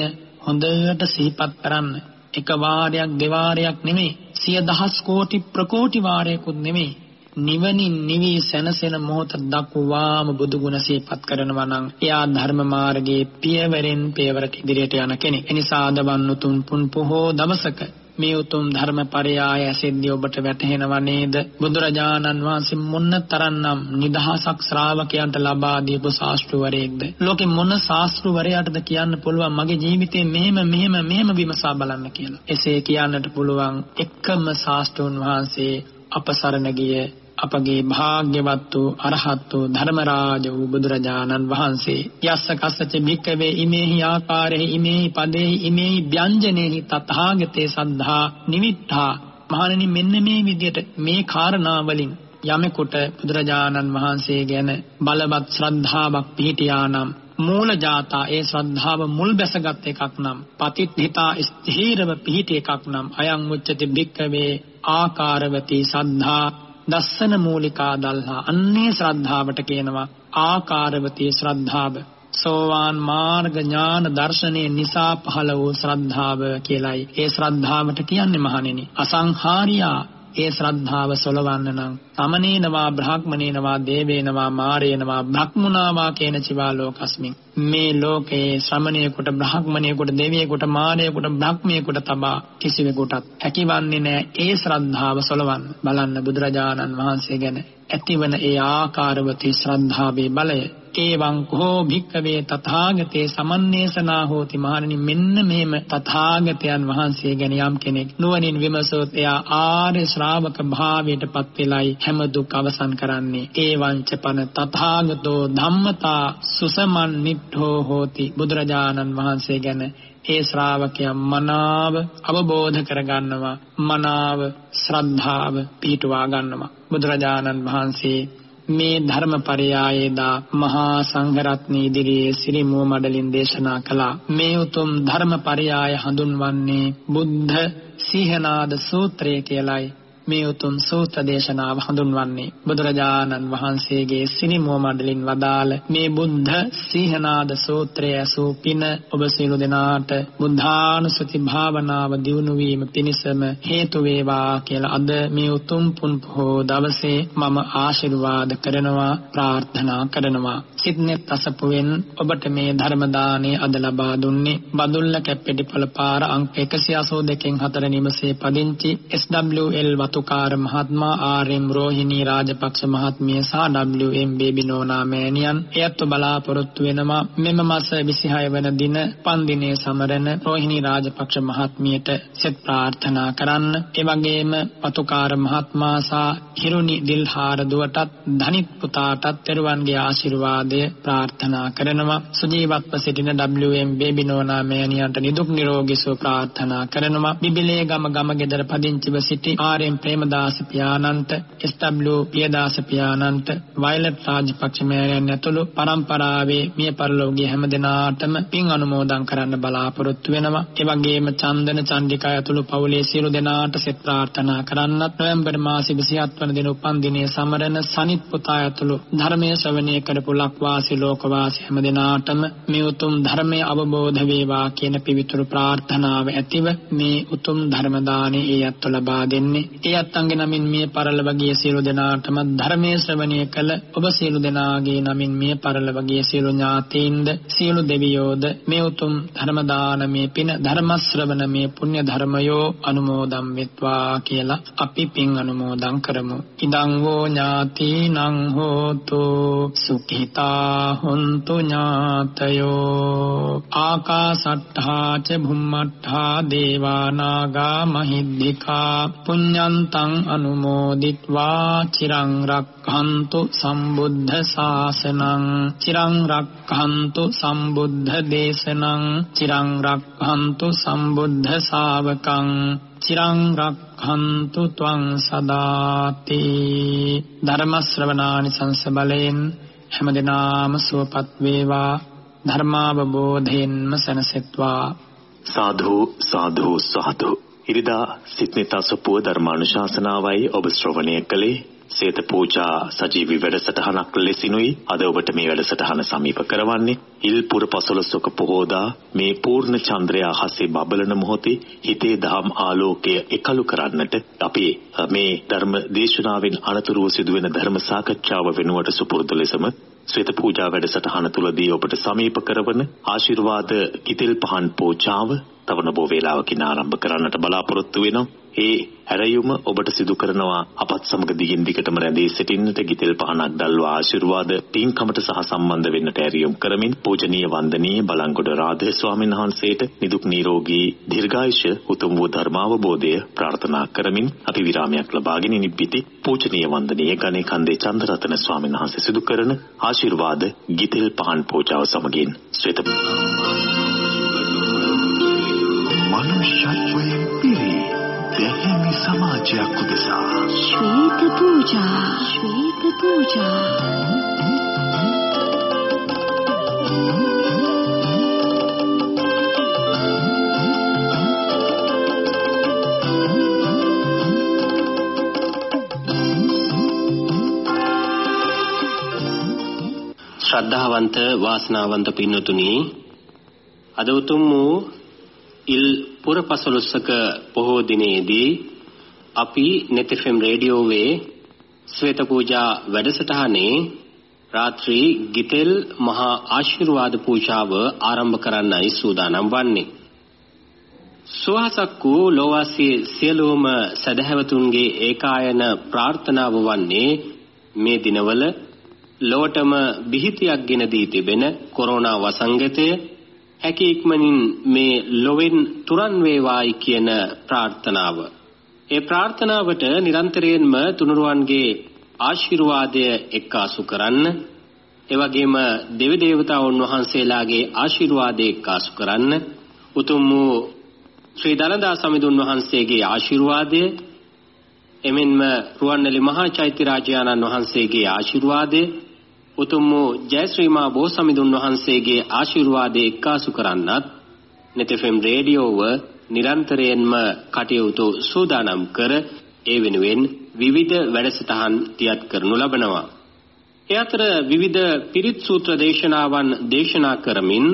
හොඳට සිහිපත් කරන්න. එක වාරයක් දෙවාරයක් නෙමෙයි. සිය දහස් කෝටි ප්‍රකෝටි වාරයකුත් නෙමෙයි. නිවනින් නිවි සැනසෙන මොහොත දක්වාම බුදු ගුණ සිහිපත් කරනවා නම් එයා ධර්ම මාර්ගයේ පියවරෙන් පියවරට ඉදිරියට යන කෙනෙක්. එනිසා දවන්නුතුන් පුන් පොහෝ දවසක මේ උතුම් ධර්මපරයය ඇසෙද්දී ඔබට වැටහෙනව නේද? බුදුරජාණන් වහන්සේ මොන තරම්නම් නිදහසක් ශ්‍රාවකයන්ට ලබා දීපු ශාස්ත්‍රවරයෙක්ද? ලෝකෙ මොන ශාස්ත්‍රවරයාටද කියන්න පුළුවන්? මගේ ජීවිතේ මෙහෙම මෙහෙම මෙහෙම විමසා බලන්න කියලා. එසේ කියන්නට පුළුවන් එකම ශාස්ත්‍රෝන් වහන්සේ අපසරණ ගිය අපගේ භාග්‍යවත් වූ අරහත් වූ ධර්මරාජ වූ බුදුරජාණන් වහන්සේ. යස්ස කස්සච භික්කවේ ඉමේහි ආකාරෙහි ඉමේහි පදේහි ඉමේහි ව්‍යංජනේහි තථාගතේ සද්ධා නිමිත්තා. මහණෙනි මෙන්න මේ විදියට මේ කාරණා වලින් යමෙකුට බුදුරජාණන් වහන්සේ ගැන බලවත් ශ්‍රද්ධාවක් පිහිටියානම් මූල ජාතා ඒ ශ්‍රද්ධාව මුල් බැසගත් එකක් නම් පතිත්ථිතා ස්ථීරව පිහිටි එකක් නම් අයං උච්චති භික්කවේ ආකාරවති සද්ධා දස්සන මූලිකා දල්හා. අන්නේ ශ්‍රද්ධාවට කියනවා ආකාරවතී ශ්‍රද්ධාව. සෝවාන් මාර්ග ඥාන දර්ශනයේ නිසා පහළ වූ ශ්‍රද්ධාව කියලයි. ඒ ශ්‍රද්ධාවට කියන්නේ මහණෙනි අසංහාරියා. ඒ ශ්‍රද්ධාව සොලවන්න නම් සමනේනවා බ්‍රාහ්මනේනවා දේවේනවා මාරේනවා බ්‍රහ්මුණාවා කියන චිවා ලෝකස්මින්. මේ ලෝකේ ශ්‍රමණයෙකුට බ්‍රාහ්මණයෙකුට දෙවියෙකුට මාරයෙකුට බ්‍රහ්මයෙකුට තබා කිසිවෙකුටත් හැකිවන්නේ නැහැ ඒ ශ්‍රද්ධාව සොලවන්න බලන්න බුදුරජාණන් වහන්සේ ගැන ඇතිවන ඒ ආකාරවතී ශ්‍රද්ධාවේ බලය. ඒවං කෝ භික්කවේ තථාගතේ සමන්නේසනා හෝති. මහණනි මෙන්න මෙහෙම තථාගතයන් වහන්සේ ගැන යම් කෙනෙක් නුවණින් විමසොත් එයා ආර්ය ශ්‍රාවක භාවයට පත් වෙලයි හැම දුක් අවසන් කරන්නේ. ඒවං චපන තථාගතෝ ධම්මතා සුසමන් නිට්ඨෝ හෝති. බුදුරජාණන් වහන්සේ ගැන ඒ ශ්‍රාවකයා මනාව අවබෝධ කරගන්නවා මනාව ශ්‍රද්ධාව පිහිටුවා ගන්නවා. බුදුරජාණන් වහන්සේ මේ ධර්මපරයායේදා මහා සංඝරත්න ඉදිරියේ සිරිමුව මඩලින් දේශනා කළා. මේ උතුම් ධර්මපරයාය හඳුන්වන්නේ බුද්ධ සීහනාද සූත්‍රය කියලයි. මේ උතුම් සූත්‍ර දේශනාව හඳුන්වන්නේ බුදුරජාණන් වහන්සේගේ සිනිමුව මඩලින් වදාළ මේ බුද්ධ සීහනාද සූත්‍රය ඇසූ පින ඔබ සියලු දෙනාට බුද්ධානුස්සති භාවනාව දියුණු වීම පිණිසම හේතු වේවා කියලා අද මේ උතුම් පුන් පොහෝ දවසේ මම ආශිර්වාද කරනවා ප්‍රාර්ථනා කරනවා. සිත්නෙත් අසපුවෙන් ඔබට මේ ධර්ම දාණය අද ලබා දුන්නේ. බදුල්ල කැප්පෙටිපොළ පාර අංක 182 4 නිවසේ පදිංචි SWL වතුකාර මහත්මයා ආර්.එම්. රෝහිණී රාජපක්ෂ මහත්මිය සහ WM බේබිනෝනා මෑණියන්. එයත් බලාපොරොත්තු වෙනවා. මෙම මාස 26 වන දින පන් දිනේ සමරන රෝහිණී රාජපක්ෂ මහත්මියට සෙත් ප්‍රාර්ථනා කරන්න. ඒ වගේම වතුකාර මහත්මයා සහ හිරුනි දිල්හාර දුවටත් ධනිත් පුතාටත් තෙරුවන්ගේ ආශිර්වාදය ප්‍රාර්ථනා කරනවා සුජීවත්ව සිටින WM බේබිනෝනා මෑණියන්ට නිදුක් නිරෝගී සුව ප්‍රාර්ථනා කරනවා බිබිලේ ගම ගම ගෙදර පදිංචිව සිටි ආර්.එම්. ප්‍රේමදාස පියාණන්ට එස්.ඩබ්ලිව් පියදාස පියාණන්ට වයලට් රාජපක්ෂ මෑණියන් ඇතුළු පරම්පරාවේ මිය පරලෝකීය හැම දෙනාටම පින් අනුමෝදන් කරන්න බලාපොරොත්තු වෙනවා. ඒ වගේම චන්දන චන්දිකා ඇතුළු පවුලේ සියලු දෙනාට සෙත් ප්‍රාර්ථනා කරන්නත් නොවැම්බර් මාසේ 27 වන දින උපන් දිනයේ සමරන සනිත් පුතා ඇතුළු ධර්මයේ ශ්‍රවණය කරපු ලක්වාසී ලෝකවාසී හැම දෙනාටම මේ උතුම් ධර්මය අවබෝධ වේවා කියන පිවිතුරු ප්‍රාර්ථනාව ඇතිව මේ උතුම් ධර්ම දාණය ඒ අත්ව ලබා දෙන්නේ. ඒ අත්ංගේ නමින් මිය පරලොව ගිය සියලු දෙනාටම ධර්මයේ ශ්‍රවණය කළ ඔබ සියලු දෙනාගේ නමින් මිය පරලොව ගිය සියලු ඥාතීන්ද සියලු දෙවියෝද මේ උතුම් ධර්ම දානමේ පින ධර්ම ශ්‍රවණමේ පුණ්‍ය ධර්මයෝ අනුමෝදම් වෙත්වා කියලා අපි පින් අනුමෝදන් කරමු. ඉදං වූ ඥාතීනං හෝතු සුඛිතා සත්තා හොන්තු ඥාතයෝ ආකාසට්ඨා ච භුම්මට්ඨා දේවා නාග මහිද්దికා පුඤ්ඤන්තං අනුමෝදිත්වා චිරං රක්ඛන්තු සම්බුද්ධ ශාසනං චිරං රක්ඛන්තු සම්බුද්ධ දේශනං චිරං රක්ඛන්තු සම්බුද්ධ ශාවකං චිරං රක්ඛන්තු ත්වං සදාති ධර්ම ශ්‍රවණානි සංස බලෙන් හැමදිනාම සුවපත් වේවා. ධර්මාවබෝධයෙන්ම සැනසෙත්වා. සාධු සාධු සාධු. ඉරිදා සිත්නිත අසපුව ධර්මානුශාසනාවයි ඔබ ශ්‍රවණය කළේ. සේත පූජා සජීවී වැඩසටහනක් ලෙසිනුයි අද ඔබට මේ වැඩසටහන සමීප කරවන්නේ ඉල්පුර පසළොස්වක පොහෝදා මේ පූර්ණ චන්ද්‍රය අහසේ බබලන මොහොතේ හිතේ දහම් ආලෝකය එකලු කරන්නට අපි මේ ධර්ම දේශනාවෙන් අනතුරුව සිදුවෙන ධර්ම සාකච්ඡාව වෙනුවට සුපුරුදු ලෙසම ශ්වේත පූජා වැඩසටහන තුලදී ඔබට සමීප කරවන ආශිර්වාද කිතෙල් පහන් පූජාව තව නොබෝ වේලාවකින් ආරම්භ කරන්නට බලාපොරොත්තු වෙනවා. ඒ හැරයුම ඔබට සිදු කරනවා. අපත් සමග දිගින් දිගටම රැඳී සිටින්නට ගිතෙල් පහනක් දල්වා ආශිර්වාද පින්කමට සහ සම්බන්ධ වෙන්නට ඇරියුම් කරමින් පූජනීය වන්දනීය බලංගොඩ රාධේ ස්වාමීන් වහන්සේට නිදුක් නිරෝගී දීර්ඝායුෂ උතුම් වූ ධර්මාවබෝධය ප්‍රාර්ථනා කරමින් අපි විරාමයක් ලබාගෙන නිබ්බිති. පූජනීය වන්දනීය ගණේ කන්දේ චන්දරතන ස්වාමීන් වහන්සේ සිදු කරන ආශිර්වාද ගිතෙල් පහන් පූජාව සමගින් ශ්වේත මනුෂ්‍යත්වයෙන් පිරි දැහැමි සමාජයක් උදෙසා. ශ්වේත පූජා. ශ්වේත පූජා. ශ්‍රද්ධාවන්ත වාසනාවන්ත පින්වතුනි අද උතුම් වූ ඉල් පුර පසළොස්වක පොහෝ දිනේදී අපි නෙතෙෆම් රේඩියෝවේ ශ්වේත පූජා වැඩසටහනේ රාත්‍රී ගිතෙල් මහා ආශිර්වාද පූජාව ආරම්භ කරන්නයි සූදානම් වන්නේ. සුවහසක් වූ ලෝවාසී සියලුම සදහැවතුන්ගේ ඒකායන ප්‍රාර්ථනාව වන්නේ මේ දිනවල ලොවටම බිහිතියක් ගෙන දී තිබෙන කොරෝනා වසංගතය හැකි ඉක්මනින් මේ ලොවෙන් තුරන් වේවායි කියන ප්‍රාර්ථනාව. ඒ ප්‍රාර්ථනාවට නිරන්තරයෙන්ම තුනුරුවන්ගේ ආශිර්වාදය එක්කාසු කරන්න, ඒ වගේම දෙවි දේවතාවුන් වහන්සේලාගේ ආශිර්වාදය එක්කාසු කරන්න, උතුම් වූ ශ්‍රී දලදා සමිඳුන් වහන්සේගේ ආශිර්වාදය එමෙන්ම රුවන්වැලි මහා චෛත්‍ය රාජානන් වහන්සේගේ ආශිර්වාදය උතුම් වූ ජයශ්‍රීමා බෝසමිඳුන් වහන්සේගේ ආශිර්වාදයේ එක්කාසු කරන්නත් නෙතෙෆම් රේඩියෝව නිරන්තරයෙන්ම කටයුතු සූදානම් කර ඒ වෙනුවෙන් විවිධ වැඩසටහන් තියත් කරනු ලබනවා. ඒ අතර විවිධ පිරිත් සූත්‍ර දේශනාවන් දේශනා කරමින්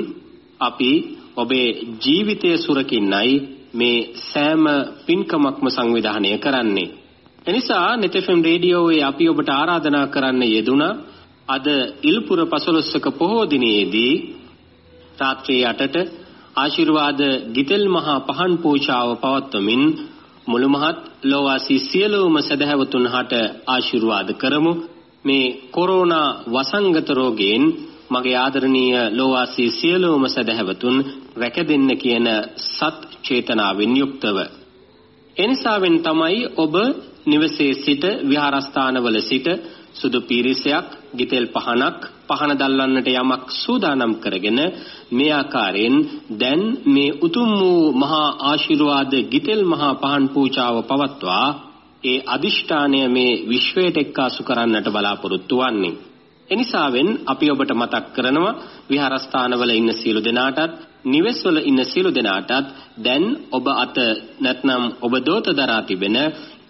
අපි ඔබේ ජීවිතය සුරකින්නයි මේ සෑම පින්කමක්ම සංවිධානය කරන්නේ. එනිසා නෙතෙෆම් රේඩියෝවේ අපි ඔබට ආරාධනා කරන්න යෙදුණා අද ඉල්පුර පසළොස්වක පොහෝ දිනයේදී රාත්‍රී 8ට ආශිර්වාද ගිතෙල් මහා පහන් පූජාව පවත්වමින් මුළු මහත් ලෝවාසී සියලුම සදහැවතුන් හට ආශිර්වාද කරමු. මේ කොරෝනා වසංගත රෝගයෙන් මගේ ආදරණීය ලෝවාසී සියලුම සදහැවතුන් රැකදෙන්න කියන සත් චේතනාවෙන් යුක්තව. එනිසාවෙන් තමයි ඔබ නිවසේ සිට විහාරස්ථානවල සිට සුදු පීරිසයක් ගිතෙල් පහනක් පහන දල්වන්නට යමක් සූදානම් කරගෙන මේ ආකාරයෙන් දැන් මේ උතුම් වූ මහා ආශිර්වාද ගිතෙල් මහා පහන් පූජාව පවත්වා ඒ අදිෂ්ඨානය මේ විශ්වයට එක්කාසු කරන්නට බලාපොරොත්තු වන්නේ. එනිසාවෙන් අපි ඔබට මතක් කරනවා විහාරස්ථානවල ඉන්න සියලු දෙනාටත් නිවෙස්වල ඉන්න සියලු දෙනාටත් දැන් ඔබ අත නැත්නම් ඔබ දෝත දරා තිබෙන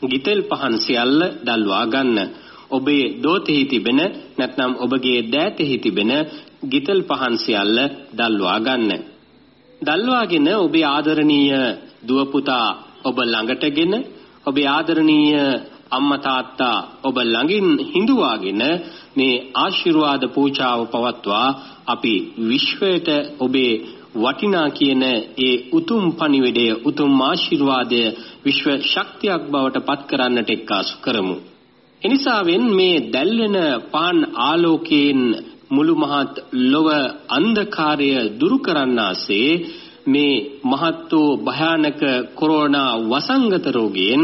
ගිතෙල් පහන් සියල්ල දල්වා ගන්න. ඔබේ දෝතෙහි තිබෙන නැත්නම් ඔබගේ දෑතෙහි තිබෙන ගිතල් පහන් සියල්ල දල්වා ගන්න. දල්වාගෙන ඔබේ ආදරණීය දුව පුතා ඔබ ළඟටගෙන ඔබේ ආදරණීය අම්මා තාත්තා ඔබ ළඟින් හිඳුවාගෙන මේ ආශිර්වාද පූජාව පවත්වා අපි විශ්වයට ඔබේ වටිනා කියන ඒ උතුම් පණිවිඩය උතුම් ආශිර්වාදය විශ්ව ශක්තියක් බවට පත් කරන්නට එක්කාසු කරමු. එනිසාවෙන් මේ දැල්වෙන පාන් ආලෝකයෙන් මුළු මහත් ලොව අන්ධකාරය දුරු කරන්නාසේ මේ මහත් වූ භයානක කොරෝනා වසංගත රෝගයෙන්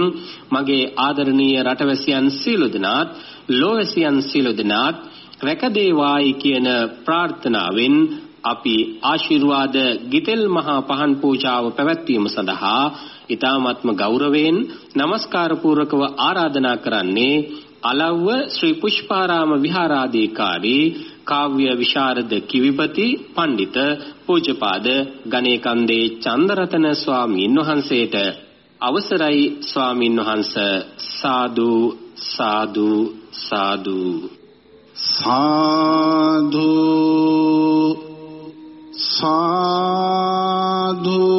මගේ ආදරණීය රටවැසියන් සියලු දෙනාත් ලෝවැසියන් සියලු දෙනාත් රැකදේවායි කියන ප්‍රාර්ථනාවෙන් අපි ආශිර්වාද ගිතෙල් මහා පහන් පූජාව පැවැත්වීම සඳහා ඊ타මාත්ම ගෞරවයෙන් নমස්කාර පූර්වකව ආරාධනා කරන්නේ අලව්ව ශ්‍රී පුෂ්පාරාම විහාරාධිකාරී කාව්‍ය විශාරද කිවිපති පඬිත පූජ්‍යපාද ගණේකන්දේ චන්දරතන ස්වාමීන් වහන්සේට අවසරයි ස්වාමීන් වහන්ස. සාදු සාදු සාදු සාදු. සාදු සාදු.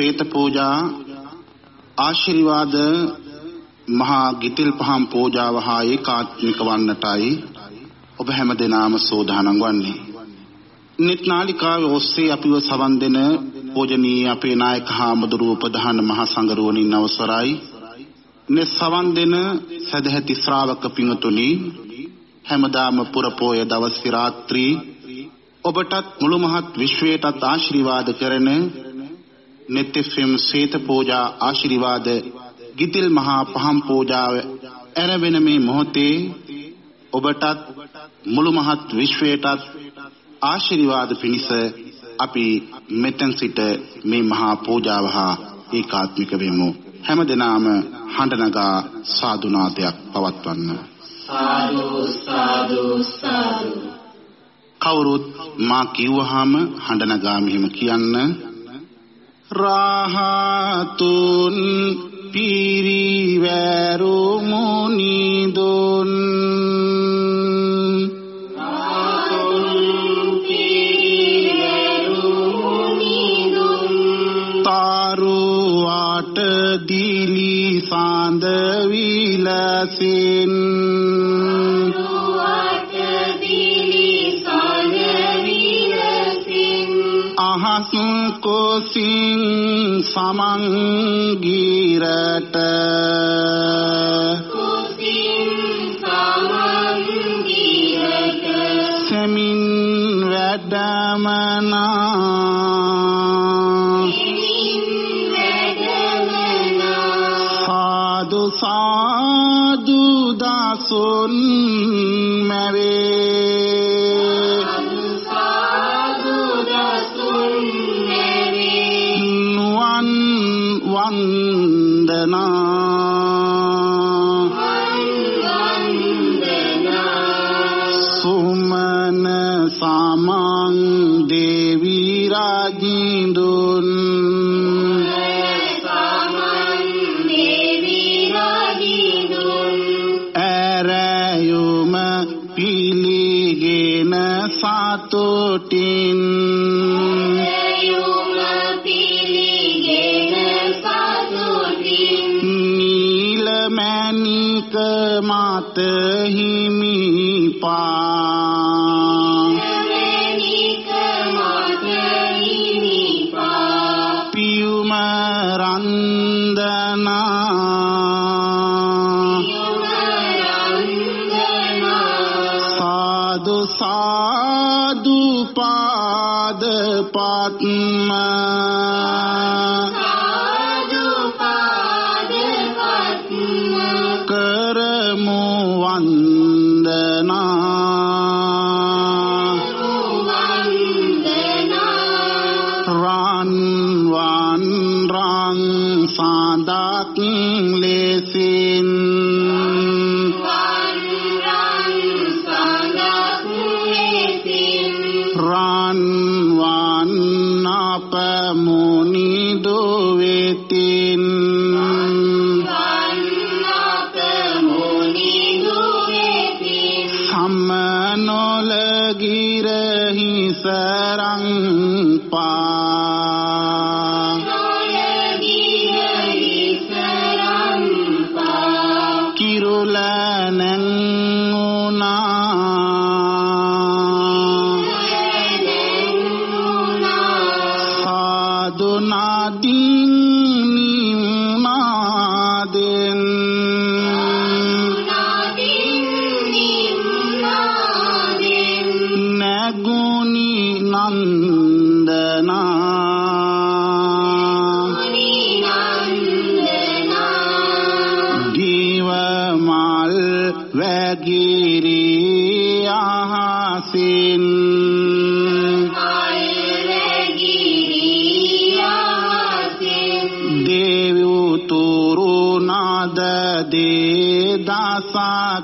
නෙතෙෆෙම් ශ්වේත පූජා ආශිර්වාද මහා ගිතිල් පහම් පූජාව හා ඒකාත්මික වන්නටයි ඔබ හැම දෙනාම සෝදානම් වන්නේ. නිත් නාලිකාවේ ඔස්සේ අපිව සවන් දෙන පූජනීය අපේ නායක හාමුදුරුව ප්‍රධාන මහා සංඝරුවනින් අවසරයි. නේ සවන් දෙන සදැහැති ශ්‍රාවක පිංතුනි හැමදාම පුරපෝය දවස් රාත්‍රී ඔබටත් මුළු මහත් විශ්වයටත් ආශිර්වාද කරන නෙත්ෆම් ශ්වේත පූජා ආශිර්වාද ගිතිල් මහා පහම් පූජාව ඇරවෙන මේ මොහොතේ ඔබටත් මුළු මහත් විශ්වයටත් ආශිර්වාද පිණිස අපි මෙතෙන් සිට මේ මහා පූජාව හා ඒකාත්මික වෙමු. හැම දිනාම හඬ නගා සාදුනාදයක් පවත්වන්න. සාදු සාදු සාදු. කවුරුත් මා කිව්වහම හඬ නගා මෙහෙම කියන්න රාහතුන් පිරිවැරු මුනිදුන් තරුවාට දිලි සඳ විලසින්. අහස් කොසින් සමංගීරට සෙමින් වැඩමනා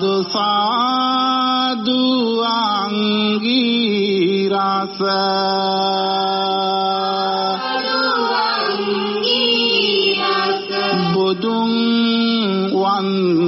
සාදු සාදු අංගී රස. බුදුන් වන්දනා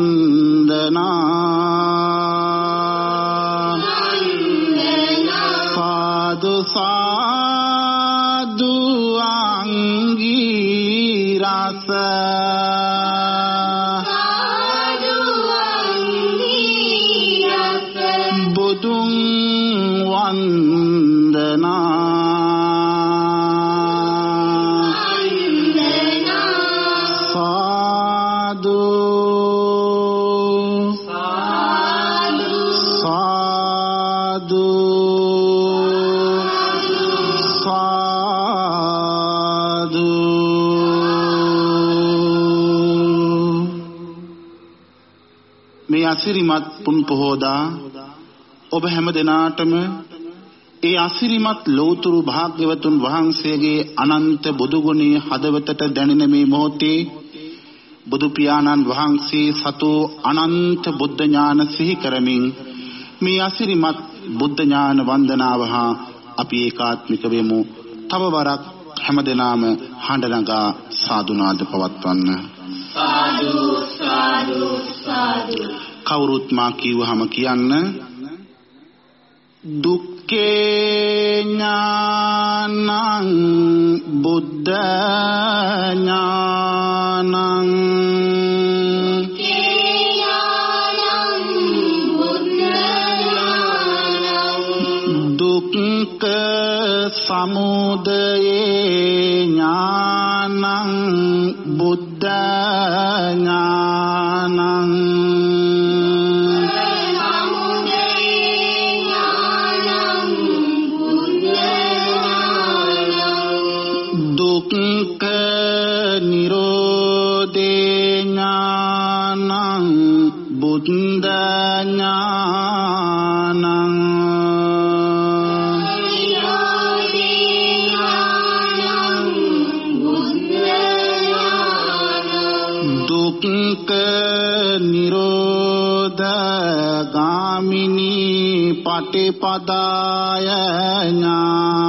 පොහෝදා ඔබ හැම දිනාටම ඒ අසිරිමත් ලෞතුරු භාග්‍යවතුන් වහන්සේගේ අනන්ත බුදු ගුණයේ හදවතට දැනෙන මේ මොහොතේ බුදු පියාණන් වහන්සේ සතු අනන්ත බුද්ධ ඥාන සිහි කරමින් මේ අසිරිමත් බුද්ධ ඥාන වන්දනාව හා අපි ඒකාත්මික වෙමු. තව වරක් හැමදෙනාම හඬ නගා සාදුනාද පවත්වන්න. සාදු සාදු සාදු. කවුරුත් මා කිව්වහම කියන්න දුක්ඛේ ඥානං බුද්ධ ඥානං. දුක්ඛ සමුදයේ ඥානං බුද්ධ ඥානං පටිපදාය ඥානං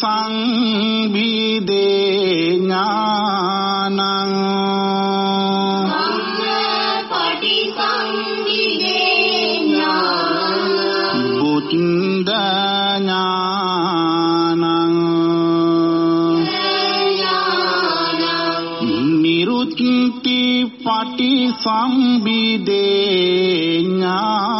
පටිසංභිදේ ඥානං බුද්ධ ඥානං නිරුත්ති පටිසංභිදේ ඥානං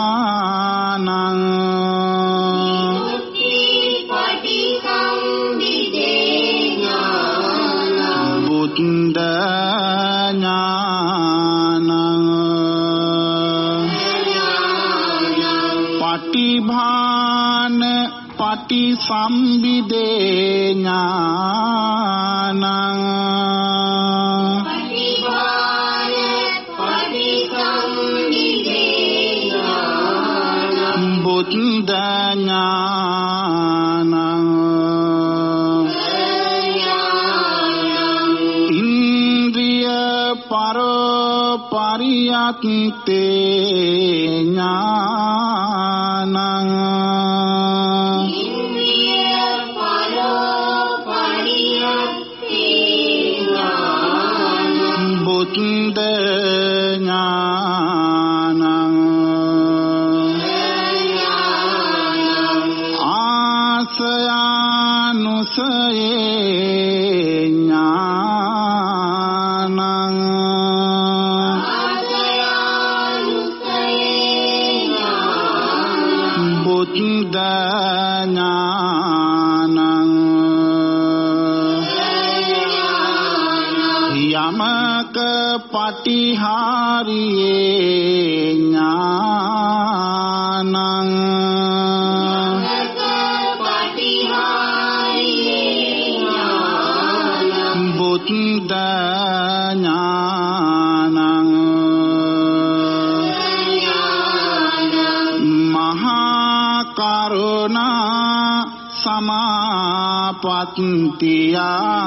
පටිසම්බිදේ ඥානං බුද්ධ ඥානං ඉන්ද්‍රිය පරපරියත්තේ ඥානං සමාපත්තියා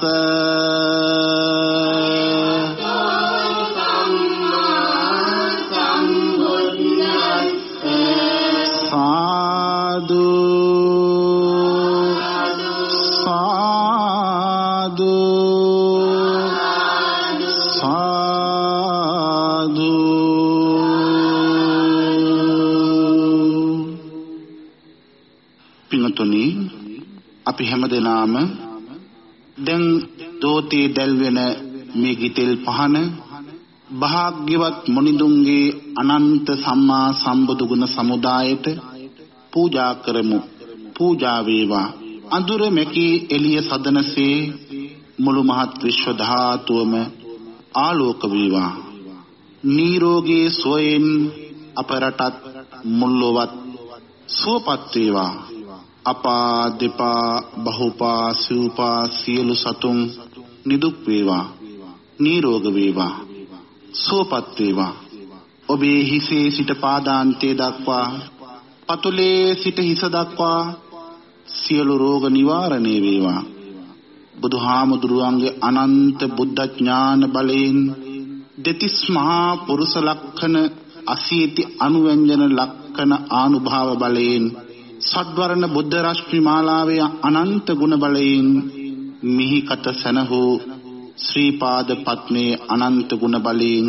සම්බුද්දස්ස දෝතේ දැල්වෙන මේ ගිතෙල් පහන භාග්‍යවත් මොනිදුන්ගේ අනන්ත සම්මා සම්බුදු ගුණ සමුදායට පූජා කරමු. පූජා වේවා. අඳුර මැකී එළිය සදනසේ මුළු මහත් විශ්ව ධාතුවම ආලෝක වේවා. නිරෝගී සොයෙන් අප රටත් මුල්ලොවත් සුවපත් වේවා. අපා දෙපා බහුපා සිව්පා සියලු සතුන් නිදුක් වේවා නිරෝග වේවා සුවපත් වේවා. ඔබේ හිසේ සිට පාදාන්තයේ දක්වා පතුලේ සිට හිස දක්වා සියලු රෝග නිවාරණය වේවා. බුදුහාමුදුරුවන්ගේ අනන්ත බුද්ධ ඥාන බලයෙන් දෙතිස් මහා පුරුෂ ලක්ෂණ අසීති අනුව්‍යංජන ලක්ෂණ ආනුභාව බලයෙන් සද්වරණ බුද්ධ රශ්මි මාලාවේ අනන්ත ගුණ බලයෙන් මිහිකත සනහෝ ශ්‍රී පාද පත්මේ අනන්ත ගුණ බලයෙන්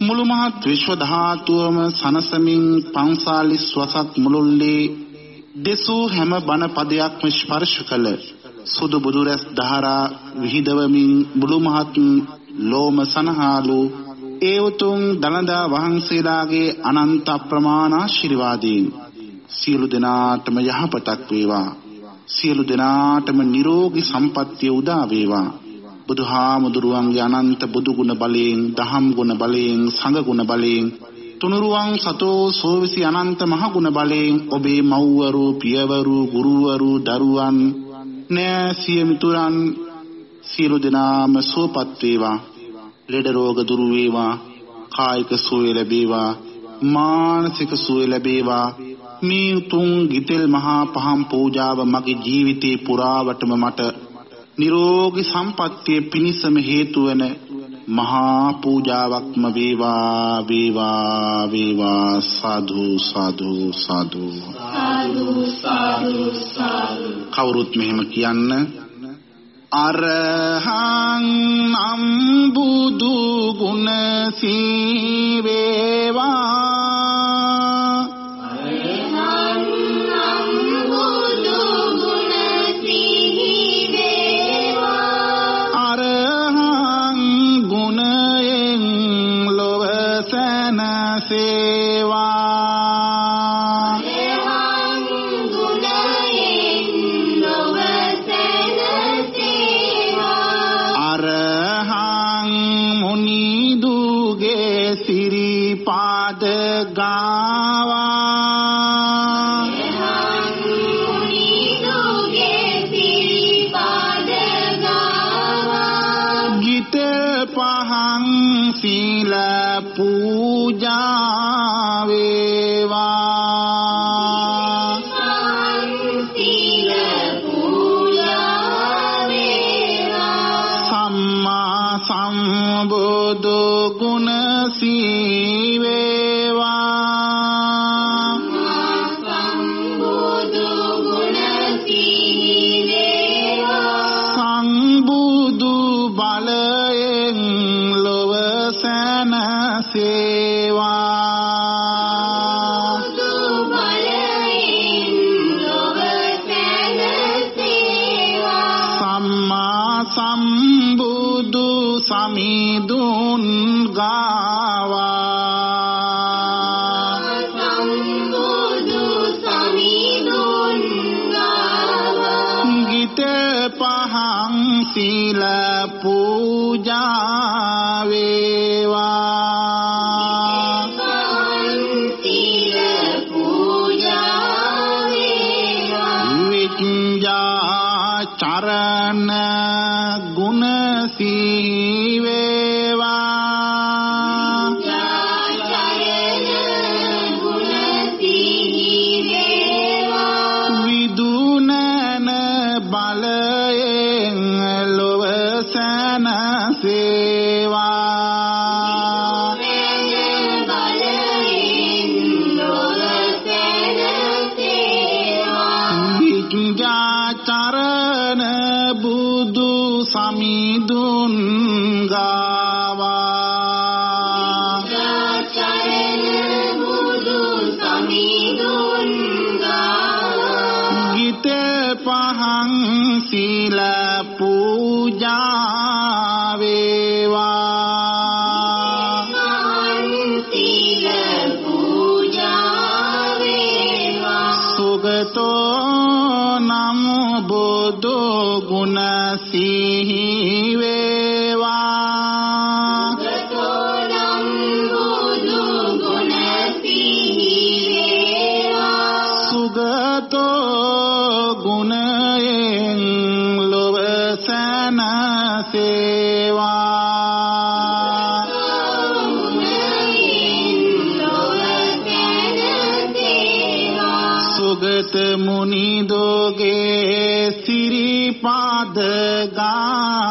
මුළු මහත් විශ්ව ධාතුවම සනසමින් පන්සාලිස් වසක් මුළුල්ලේ දෙසූ හැම බණ පදයක්ම ස්පර්ශ කළ සුදු බුදුරැස් දහරා විහිදවමින් මුළු මහත් ලෝම සනහාලු ඒ උතුම් දලදා වහන්සේලාගේ අනන්ත අප්‍රමාණ ආශිර්වාදයෙන් සියලු දෙනාටම යහපතක් වේවා. සියලු දෙනාටම නිරෝගී සම්පන්නිය උදා වේවා. බුදුහාමුදුරුවන්ගේ අනන්ත බුදු ගුණ බලයෙන් දහම් ගුණ බලයෙන් සංඝ ගුණ බලයෙන් තුනුරුවන් සතෝ සෝවිසි අනන්ත මහ ගුණ බලයෙන් ඔබේ මව්වරු පියවරු ගුරුවරු දරුවන් නෑසිය මිතුරන් සියලු දෙනාම සුවපත් වේවා. ලෙඩ රෝග දුරු වේවා. කායික සුවය ලැබේවා. මානසික සුවය ලැබේවා. මේ උතුම් ගිතෙල් මහා පහම් පූජාව මගේ ජීවිතේ පුරාවටම මට නිරෝගී සම්පත්තිය පිණිසම හේතු වන මහා පූජාවක්ම වේවා වේවා වේවා. සාදු සාදු සාදු. කවුරුත් මෙහෙම කියන්න. අරහං නම් බුදු ගුණ සීවේවා God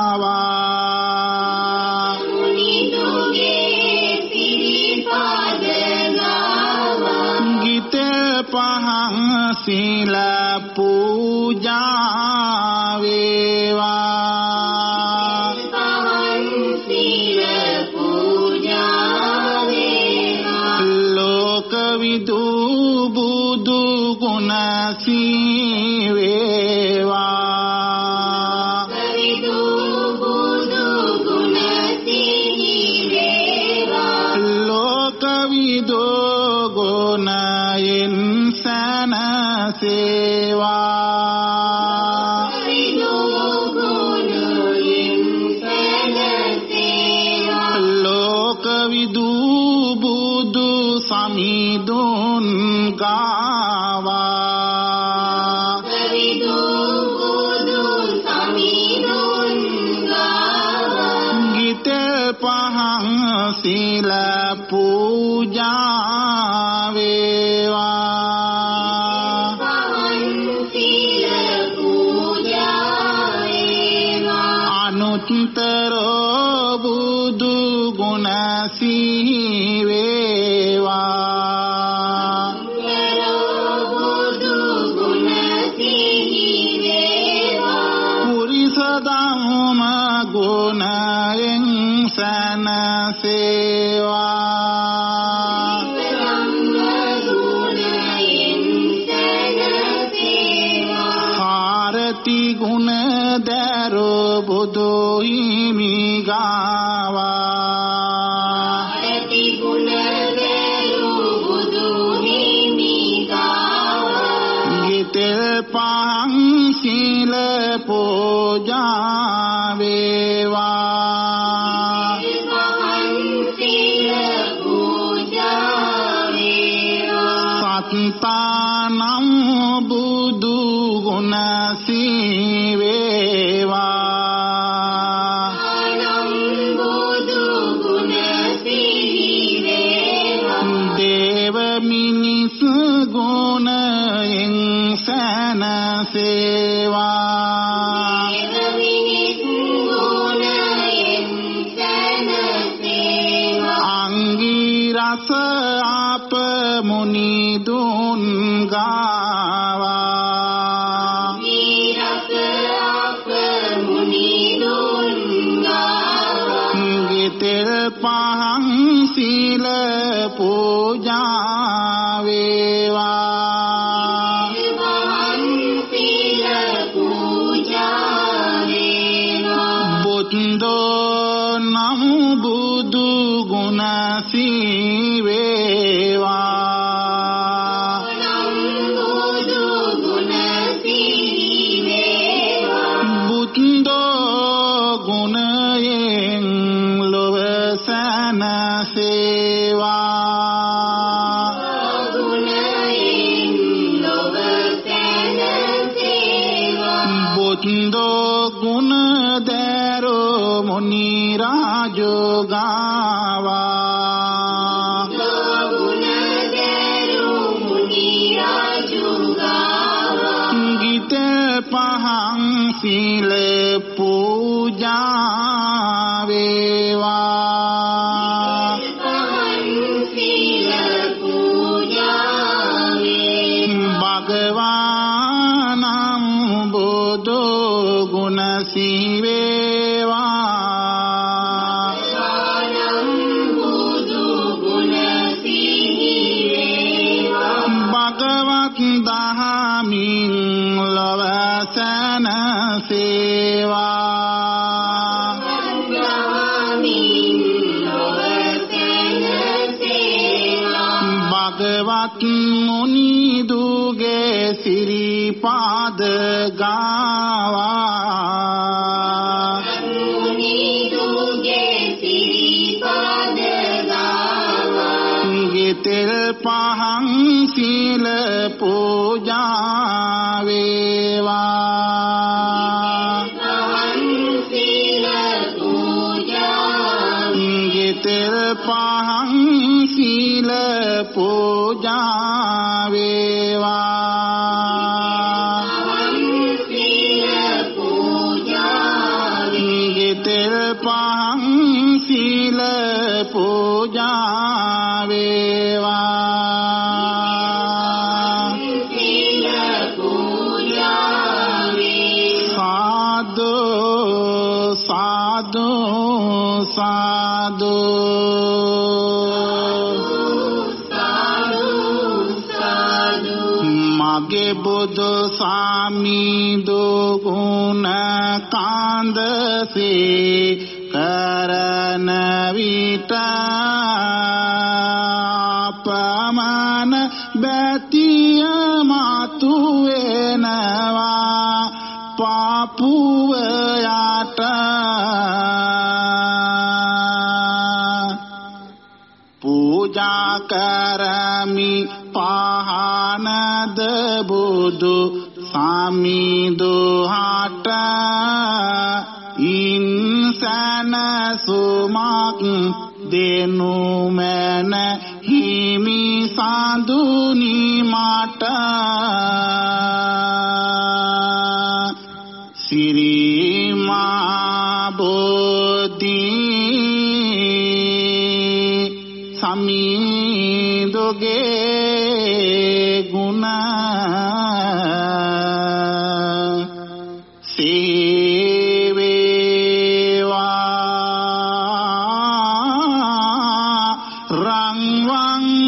गा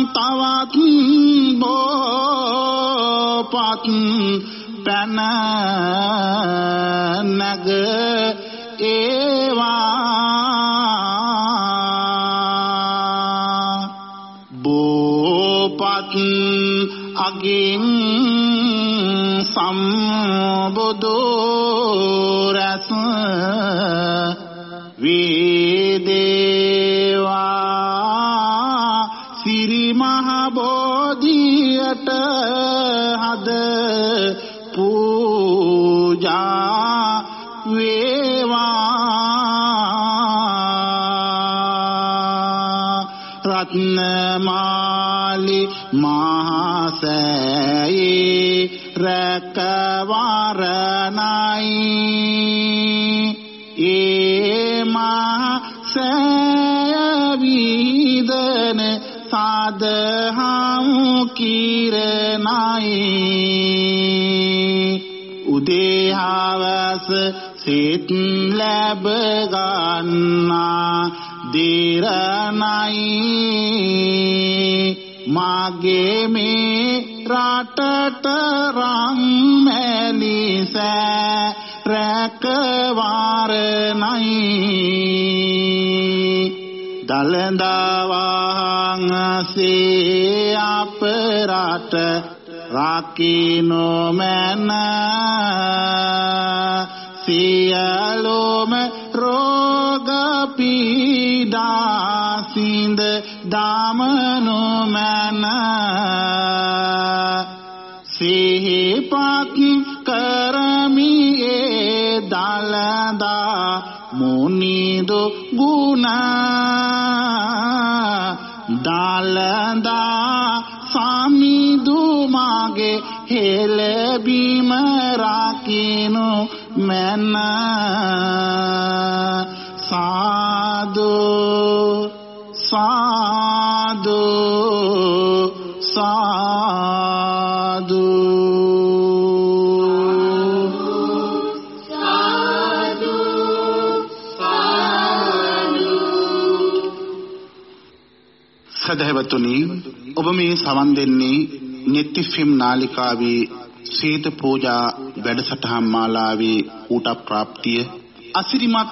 තවත් බෝපත් පැන නැග මාසයේ රකවරණයි. ඒ මාසය විදන සාදහම් කිරණයි. උදේහවස සිත ලැබ ගන්නා දිරණයි. මාගේ මේ රටට රන් මැලිසෑ රැකවාරණයි දලඳවාංසේ අප රට රකින්නු මැන සියලුම රෝග පීඩා සිඳ දමනු මැන සිහිපත් කරමි ඒ දලදා මුනිදු ගුණ දලදා සමිදු මාගේ හෙළබීම රකින්නු මැන සදහවතුනි ඔබ මේ සවන් දෙන්නේ නෙත්ති ෆිල්ම් නාලිකාවේ සීත පූජා වැඩසටහන් මාලාවේ ඌට ප්‍රාප්තිය අසිරිමත්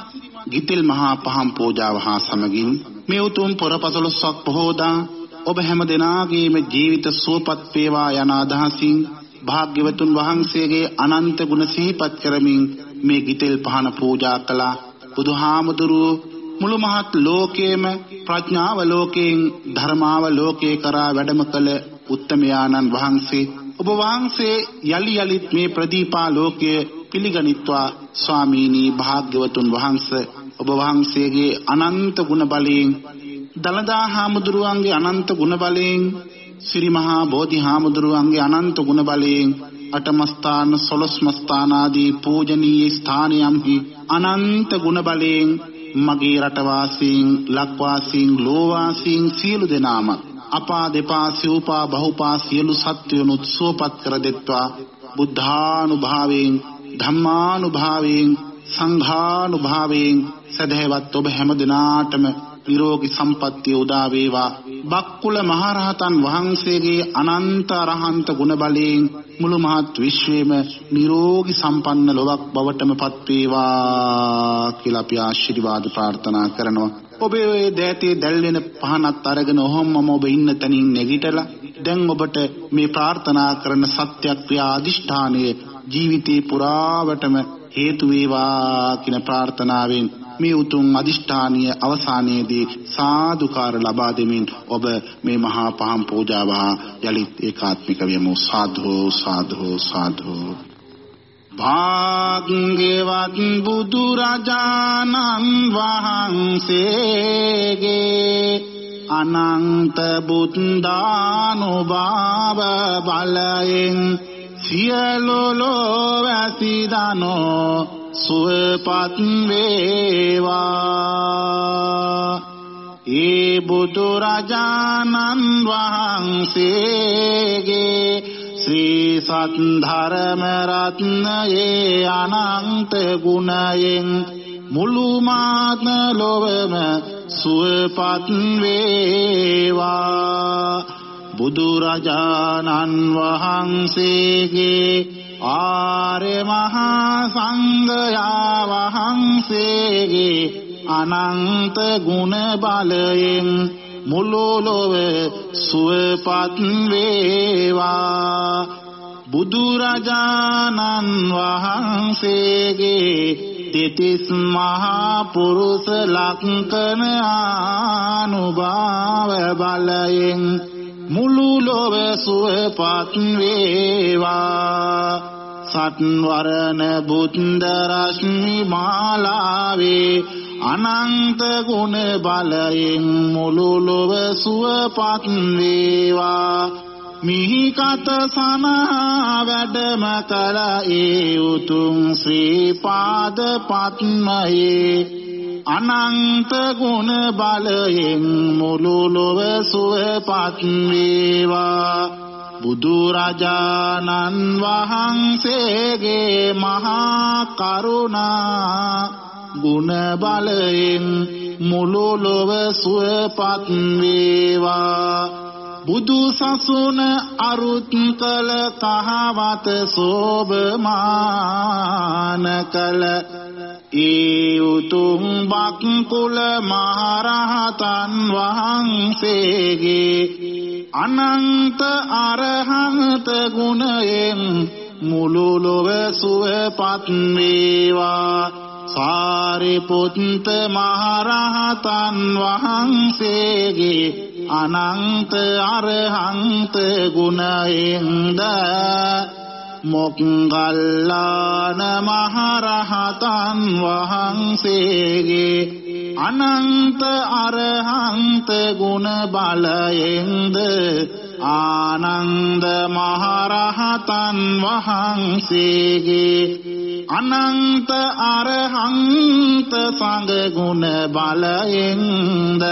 ගිතෙල් මහා පහම් පූජාව හා සමගින් මේ උතුම් පොරපසළොස්වක් පොහෝදා ඔබ හැම දෙනාගේම ජීවිත සුවපත් වේවා යන අදහසින් භාග්‍යවතුන් වහන්සේගේ අනන්ත ගුණ සිහිපත් කරමින් මේ ගිතෙල් පහන පූජා කළා. බුදුහාමුදුරුවෝ මුළු මහත් ලෝකයේම ප්‍රඥාව ලෝකයෙන් ධර්මාව ලෝකේ කරා වැඩම කළ උත්තමයාණන් වහන්සේ ඔබ වහන්සේ යලි යලිත් මේ ප්‍රදීපා ලෝකයේ පිළිගනිත්වා ස්වාමීනි භාග්‍යවතුන් වහන්සේ. ඔබ වහන්සේගේ අනන්ත ගුණ බලයෙන් දලදා හාමුදුරුවන්ගේ අනන්ත ගුණ බලයෙන් ශ්‍රී මහා බෝධි හාමුදුරුවන්ගේ අනන්ත ගුණ බලයෙන් අටමස්ථාන සොළොස්මස්ථාන ආදී පූජනීය ස්ථානයන්හි අනන්ත ගුණ බලයෙන් මගේ රටවාසීන් ලක්වාසීන් ලෝවාසීන් සියලු දෙනාම අපා දෙපා සිව්පා බහුපා සියලු සත්වයනුත් සුවපත් කර දෙත්වා. බුද්ධානුභාවයෙන් ධම්මානුභාවයෙන් සංඝානුභාවයෙන් සදහැවත් ඔබ හැම දිනාටම නිරෝගී සම්පන්නිය උදා වේවා. බක්කුල මහරහතන් වහන්සේගේ අනන්ත අරහන්ත ගුණ බලයෙන් මුළු මහත් විශ්වයේම නිරෝගී සම්පන්න ලොවක් බවටම පත් වේවා කියලා අපි ආශිර්වාද ප්‍රාර්ථනා කරනවා. ඔබේ ඔය දෑතේ දැල්වෙන පහනත් අරගෙන ඔහොමම ඔබ ඉන්න තැනින් නැගිටලා දැන් ඔබට මේ ප්‍රාර්ථනා කරන සත්‍යක්‍රියා අදිෂ්ඨානයේ ජීවිතේ පුරාවටම හේතු වේවා කියන ප්‍රාර්ථනාවෙන් මේ උතුම් අදිෂ්ඨානීය අවසානයේදී සාදුකාර ලබා දෙමින් ඔබ මේ මහා පහම් පූජාව යලිත් ඒකාත්මික වෙමු. සාධු සාධු සාධු. භාග්‍යවත් බුදු රජාණන් වහන්සේගේ අනන්ත බුද්ධානුභාව බලයෙන් සියලු ලෝවැසි දනෝ සුවපත් වේවා. ඒ බුදු රජාණන් වහන්සේගේ ශ්‍රී සත් ධර්ම රත්නයේ අනන්ත ගුණයෙන් මුළු මාත් ලොවම සුවපත් වේවා. බුදු රජාණන් වහන්සේගේ ආර්ය මහා සංඝයා වහන්සේගේ අනන්ත ගුණ බලයෙන් මුළු ලොව සුවපත් වේවා. බුදු රජාණන් වහන්සේගේ තිතිස් මහා පුරුෂ ලක්කන ආනුභාව බලයෙන් මුළු ලොව සුවපත් වේවා සත්වරණ බුද්ධ රශ්මි මාලාවේ අනන්ත ගුණ බලයෙන් මුළු ලොව සුවපත් වේවා මිහි කත සනා වැඩම කල ඒ උතුම් ශ්‍රී පාද පත්මයේ අනන්ත ගුණ බලයෙන් මුළු ලොව සුවපත් වේවා. බුදු රජාණන් වහන්සේගේ මහා කරුණා. ගුණ බලයෙන් මුළු ලොව සුවපත් වේවා. බුදු සසුන අරුත් කළ කහවත සෝභමාන කළ. ඒ උතුම් බක් කුල මහරහතන් වහන්සේගේ අනන්ත අරහංත ගුණයෙන් මුළු ලොව සුවපත් වේවා. සාරිපුත්ත මහරහතන් වහන්සේගේ අනන්ත අරහන්ත ගුණයෙන්ද මොක්ගල්ලාන මහරහතන් වහන්සේගේ අනන්ත අරහන්ත ගුණ බලයෙන්ද ආනන්ද මහරහතන් වහන්සේගේ අනන්ත අරහන්ත සංග ගුණ බලයෙන්ද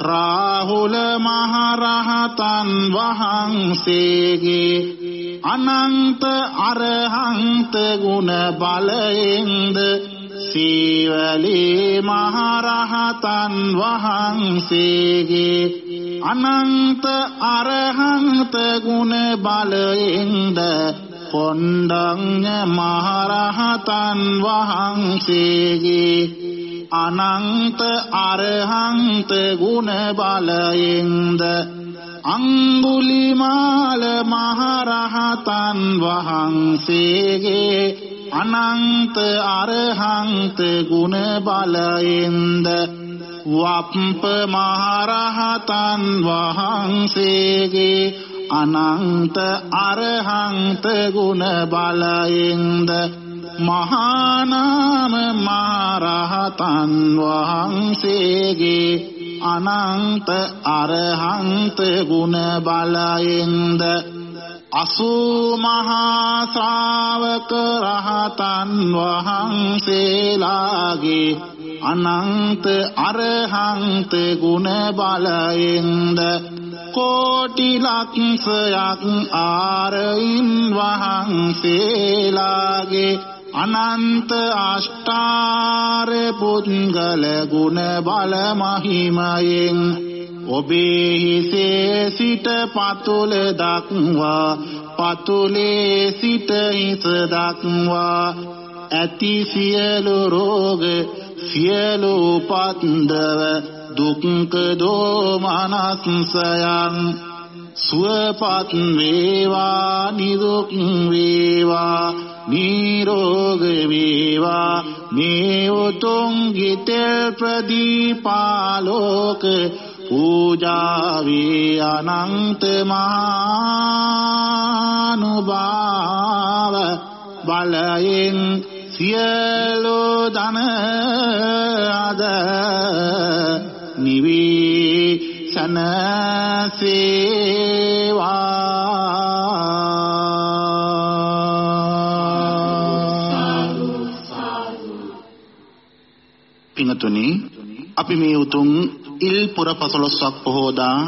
රාහුල මහරහතන් වහන්සේගේ අනන්ත අරහන්ත ගුණ බලයෙන්ද සීවලී මහරහතන් වහන්සේගේ අනන්ත අරහන්ත ගුණ බලයෙන්ද කොණ්ඩඤ්ඤ මහරහතන් වහන්සේගේ අනන්ත අරහන්ත ගුණ බලයෙන්ද අංගුලිමාල මහරහතන් වහන්සේගේ අනන්ත අරහන්ත ගුණ බලයෙන්ද වප්ප මහරහතන් වහන්සේගේ අනන්ත අරහන්ත ගුණ බලයෙන්ද මහානාම මහරහතන් වහන්සේගේ අනන්ත අරහන්ත ගුණ බලයෙන්ද අසූ මහා ශ්‍රාවක රහතන් වහන්සේලාගේ අනන්ත අරහන්ත ගුණ බලයෙන්ද කෝටි ලක්ෂයක් ආරයින් වහන්සේලාගේ අනන්ත අෂ්ටාර පුද්ගල ගුණ බල මහිමයෙන් ඔබේ හිසේ සිට පතුල දක්වා පතුලේ සිට හිස දක්වා ඇති සියලු රෝග සියලු උපන්දව දුක්ඛ දෝමනස්සයන් සුවපත් වේවා නිදුක් වේවා නිරෝග වේවා. මේ උතුම් ගිතෙල් ප්‍රදීපාලෝක පූජාවේ අනන්ත මහානුභාව බලයෙන් සියලු ධන අද නිවී සනසේවා. පිංතුනි අපි මේ උතුම් ඉල් පුර පසළොස්වක් පොහෝදා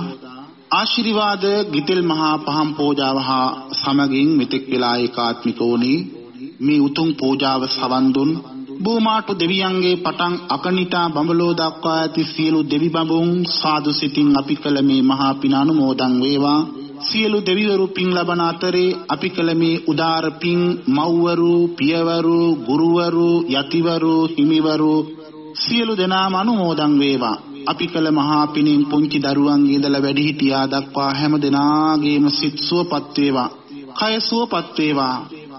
ආශිර්වාද ගිතෙල් මහා පහම් පූජාව හා සමගින් මෙතෙක් වෙලා ඒකාත්මික වුණේ. මේ උතුම් පූජාව සවන් දුන් බෝමාටු දෙවියන්ගේ පටන් අකනිටා බඹලෝ දක්වා ඇති සියලු දෙවි බඹුන් සාදු සිතින් අපි කළ මේ මහා පින අනුමෝදන් වේවා. සියලු දෙවිවරු පින් ලබන අතරේ අපි කළ මේ උදාර පින් මව්වරු පියවරු ගුරුවරු යතිවරු හිමිවරු සියලු දෙනාම අනුමෝදන් වේවා. අපි කළ මහා පිනින් පුංචි දරුවන්ගේ ඉඳලා වැඩිහිටියා දක්වා හැම දෙනාගේම සිත් සුවපත් වේවා. කය සුවපත් වේවා.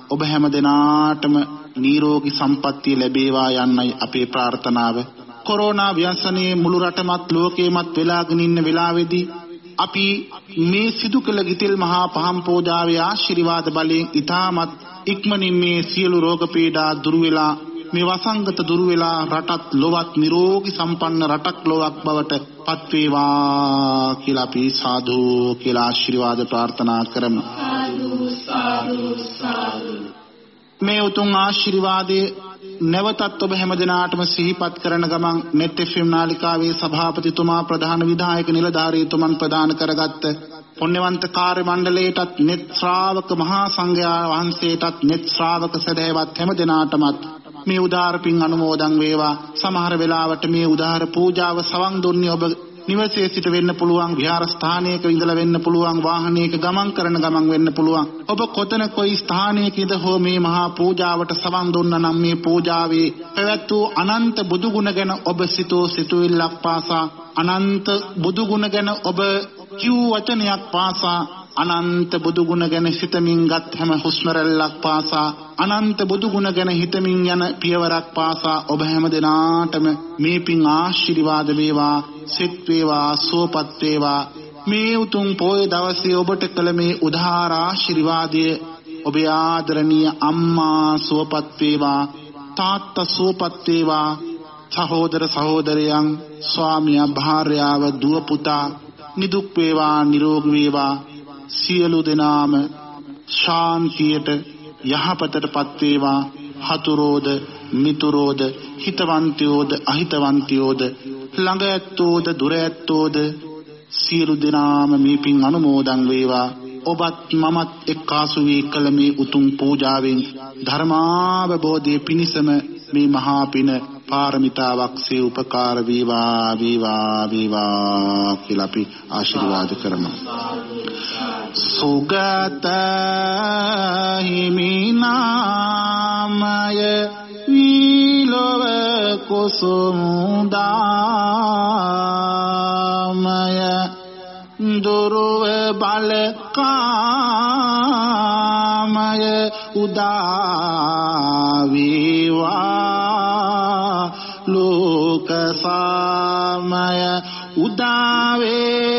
ඔබ හැම දෙනාටම නිරෝගී සම්පන්නිය ලැබේවා යන්නයි අපේ ප්‍රාර්ථනාව. කොරෝනා ව්‍යසනයේ මුළු රටමත් ලෝකෙමත් වෙලාගෙන ඉන්න වෙලාවේදී අපි මේ සිදු කළ ගිතෙල් මහා පහම් පූජාවේ ආශිර්වාද බලයෙන් ඊටමත් ඉක්මනින් මේ සියලු රෝග පීඩා දුරු වෙලා මේ වසංගත දුරු වෙලා රටත් ලොවත් නිරෝගී සම්පන්න රටක් ලොවක් බවට පත් වේවා කියලා අපි සාදු කියලා ආශිර්වාද ප්‍රාර්ථනා කරමු. මේ උතුම් ආශිර්වාදයේ නැවතත් ඔබ හැමදිනාටම සිහිපත් කරන ගමන් net fm නාලිකාවේ සභාපතිතුමා ප්‍රධාන විධායක නිලධාරීතුමන් ප්‍රදාන කරගත්ත පුණ්‍යවන්ත කාර්ය මණ්ඩලයටත් net ශ්‍රාවක මහා සංඝයා වහන්සේටත් net ශ්‍රාවක සදහැවත් හැම දෙනාටමත් මේ උදාර පින් අනුමෝදන් වේවා. සමහර වෙලාවට මේ උදාර පූජාව සවන් දුන්නේ ඔබ නිවසේ සිට වෙන්න පුළුවන් විහාරස්ථානයක ඉඳලා වෙන්න පුළුවන් වාහනයක ගමන් කරන ගමන් වෙන්න පුළුවන්. ඔබ කොතන කොයි ස්ථානයක ඉඳ හෝ මේ මහා පූජාවට සවන් දුන්නා නම් මේ පූජාවේ පැවැත් වූ අනන්ත බුදු ගුණ ගැන ඔබ සිතෝ සිතුවිල්ලක් පාසා අනන්ත බුදු ගුණ ගැන ඔබ කිව් වචනයක් පාසා අනන්ත බුදු ගුණ ගැන හිතමින් ගත් හැම හුස්ම රැල්ලක් පාසා අනන්ත බුදු ගුණ ගැන හිතමින් යන පියවරක් පාසා ඔබ හැම දිනාටම මේ පින් ආශිර්වාද වේවා. සිත් වේවා සුවපත් වේවා මේ උතුම් පොය දවසේ ඔබට කළ මේ උදාර ආශිර්වාදය ඔබේ ආදරණීය අම්මා සුවපත් වේවා තාත්තා සුවපත් වේවා සහෝදර සහෝදරයන් ස්වාමියා භාර්යාව දුව පුතා නිදුක් වේවා නිරෝගී වේවා. සියලු දෙනාම ශාන්තියට යහපතටපත් වේවා. හතුරෝද මිතුරෝද හිතවන්තයෝද අහිතවන්තයෝද ළඟ ඇත්තෝද දුර ඇත්තෝද? සියලු දෙනාම මේ පින් අනුමෝදන් වේවා. ඔබත් මමත් එක්කාසු වී කළ මේ උතුම් පූජාවෙන් ධර්මාවබෝධයේ පිණිසම මේ මහා පින පාරමිතාවක් සේ උපකාර වේවා වේවා වේවා කියලා අපි ආශිර්වාද කරමු. සුගත හිමිනාමය වීලොව කුසුමුදාමය දුරුව බලකාමය. උදාවේවා ලෝක සාමය උදාවේවා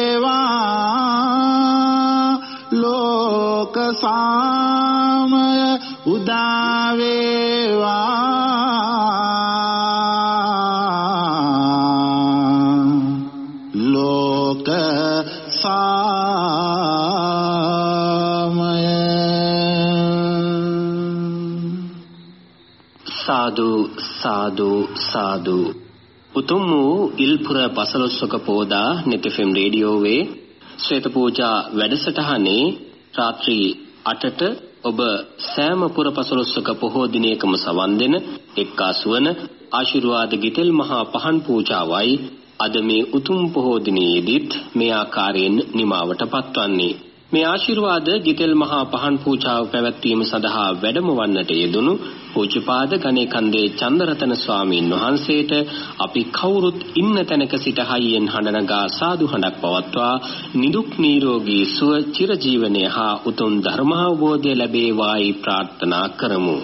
සාදු සාදු. උතුම් වූ ඉල්පුර පසළොස්වක පෝදා නෙතෙෆම් රේඩියෝවේ ශ්වේත පූජා වැඩසටහනේ රාත්‍රී 8ට ඔබ සෑම පුර පසළොස්වක පොහෝ දිනයකම සවන් දෙන එක්කාසුවන ආශිර්වාද ගිතෙල් මහා පහන් පූජාවයි අද මේ උතුම් පොහෝ දිනයේදීත් මේ ආකාරයෙන් නිමාවට පත්වන්නේ. මේ ආශිර්වාද ගිතෙල් මහා පහන් පූජාව පැවැත්වීම සඳහා වැඩම වන්නට යෙදුණු පූජ්‍යපාද ගණේ කන්දේ චන්දරතන ස්වාමීන් වහන්සේට අපි කවුරුත් ඉන්න තැනක සිට හයියෙන් හඬ නගා සාදු හඬක් පවත්වා නිදුක් නිරෝගී සුව චිරජීවනයේ හා උතුම් ධර්මාවබෝධය ලැබේවායි ප්‍රාර්ථනා කරමු.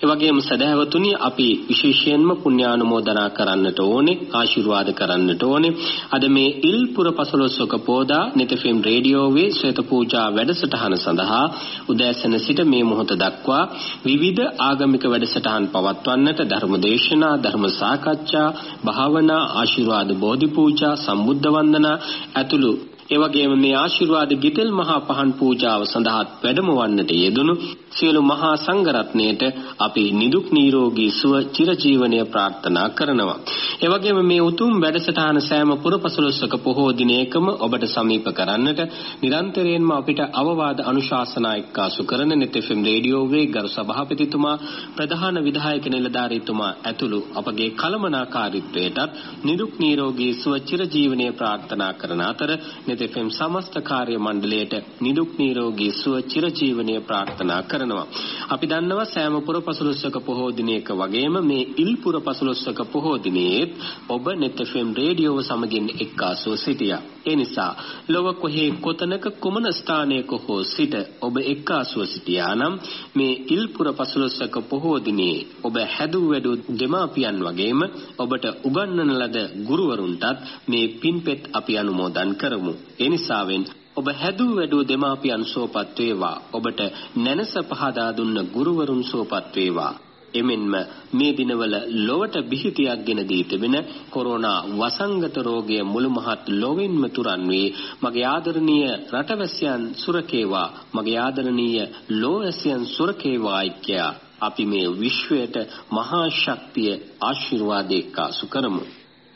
එවැගේම සදහැවතුනි අපි විශේෂයෙන්ම පුණ්‍යානුමෝදනා කරන්නට ඕනේ ආශිර්වාද කරන්නට ඕනේ. අද මේ ඉල්පුර පසළොස්වක පෝදා නිතෆිම් රේඩියෝවේ ශ්වේත පූජා වැඩසටහන සඳහා උදෑසන සිට මේ මොහොත දක්වා විවිධ ආගමික වැඩසටහන් පවත්වන්නට ධර්මදේශනා ධර්ම සාකච්ඡා භාවනා ආශිර්වාද බෝධි පූජා සම්බුද්ධ වන්දනා ඇතුළු. එවැගේම මේ ආශිර්වාද ගිතෙල් මහා පහන් පූජාව සඳහා වැඩම වන්නට යෙදුණු සියලු මහා සංඝරත්නයට අපි නිදුක් නිරෝගී සුව චිරජීවනය ප්‍රාර්ථනා කරනවා. එවැගේම මේ උතුම් වැඩසටහන සෑම පුරපසළොස්වක පොහෝ දිනයකම ඔබට සමීප කරන්නට නිරන්තරයෙන්ම අපිට අවවාද අනුශාසනා එක්කාසු කරන නෙතෙෆම් රේඩියෝවේ ගරු සභාපතිතුමා ප්‍රධාන විධායක නිලධාරීතුමා ඇතුළු අපගේ කළමනාකාරීත්වයටත් නිදුක් නිරෝගී සුව චිරජීවනය ප්‍රාර්ථනා කරන අතර නෙතෙෆම් සමස්ත කාර්ය මණ්ඩලයට නිදුක් නිරෝගී සුව චිරජීවනය ප්‍රාර්ථනා කරනවා. අපි දන්නවා සෑම පුරපසළොස්වක පොහෝ දිනයක වගේම මේ ඉල්පුර පසළොස්වක පොහෝ දිනයේත් ඔබ නෙතෙෆම් රේඩියෝව සමගින් එක්කාසව සිටියා. ඒ නිසා ලොව කොහේ කොතනක කුමන ස්ථානයක හෝ සිට ඔබ එක්කාසුව සිටියා නම් මේ ඉල්පුර පසළොස්වක පොහෝ දිනේ ඔබ හැදූ වැඩූ දෙමාපියන් වගේම ඔබට උගන්වන ලද ගුරුවරුන්ටත් මේ පින්පෙත් අපි අනුමෝදන් කරමු. ඒ නිසාවෙන් ඔබ හැදූ වැඩූ දෙමාපියන් සුවපත් වේවා. ඔබට නැනස පහදා දුන්න ගුරුවරුන් සුවපත් වේවා. එමෙන්ම මේ දිනවල ලොවට බිහිතියක් ගෙන දී තිබෙන කොරෝනා වසංගත රෝගය මුළු මහත් ලොවින්ම තුරන් වී මගේ ආදරණීය රටවැසියන් සුරකේවා. මගේ ආදරණීය ලෝවැසියන් සුරකේවා කියා අපි මේ විශ්වයට මහා ශක්තිය ආශිර්වාදයක් කාසු කරමු.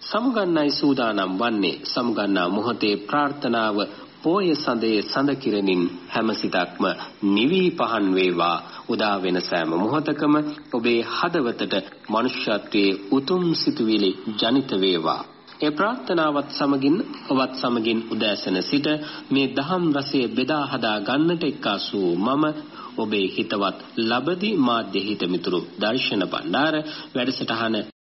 සමුගන්නයි සූදානම් වන්නේ. සමුගන්නා මොහොතේ ප්‍රාර්ථනාව පෝය සඳේ සඳ කිරණින් හැම සිතක්ම නිවි පහන් වේවා. උදා වෙන සෑම මොහොතකම ඔබේ හදවතට මනුෂ්‍යත්වයේ උතුම් සිතුවිලි ජනිත වේවා. ඒ ප්‍රාර්ථනාවත් සමගින් ඔබත් සමගින් උදෑසන සිට මේ දහම් රසය බෙදා හදා ගන්නට එක්කාසු මම ඔබේ හිතවත් ලබදි මාධ්‍ය හිත මිතුරු දර්ශන බණ්ඩාර වැඩසටහන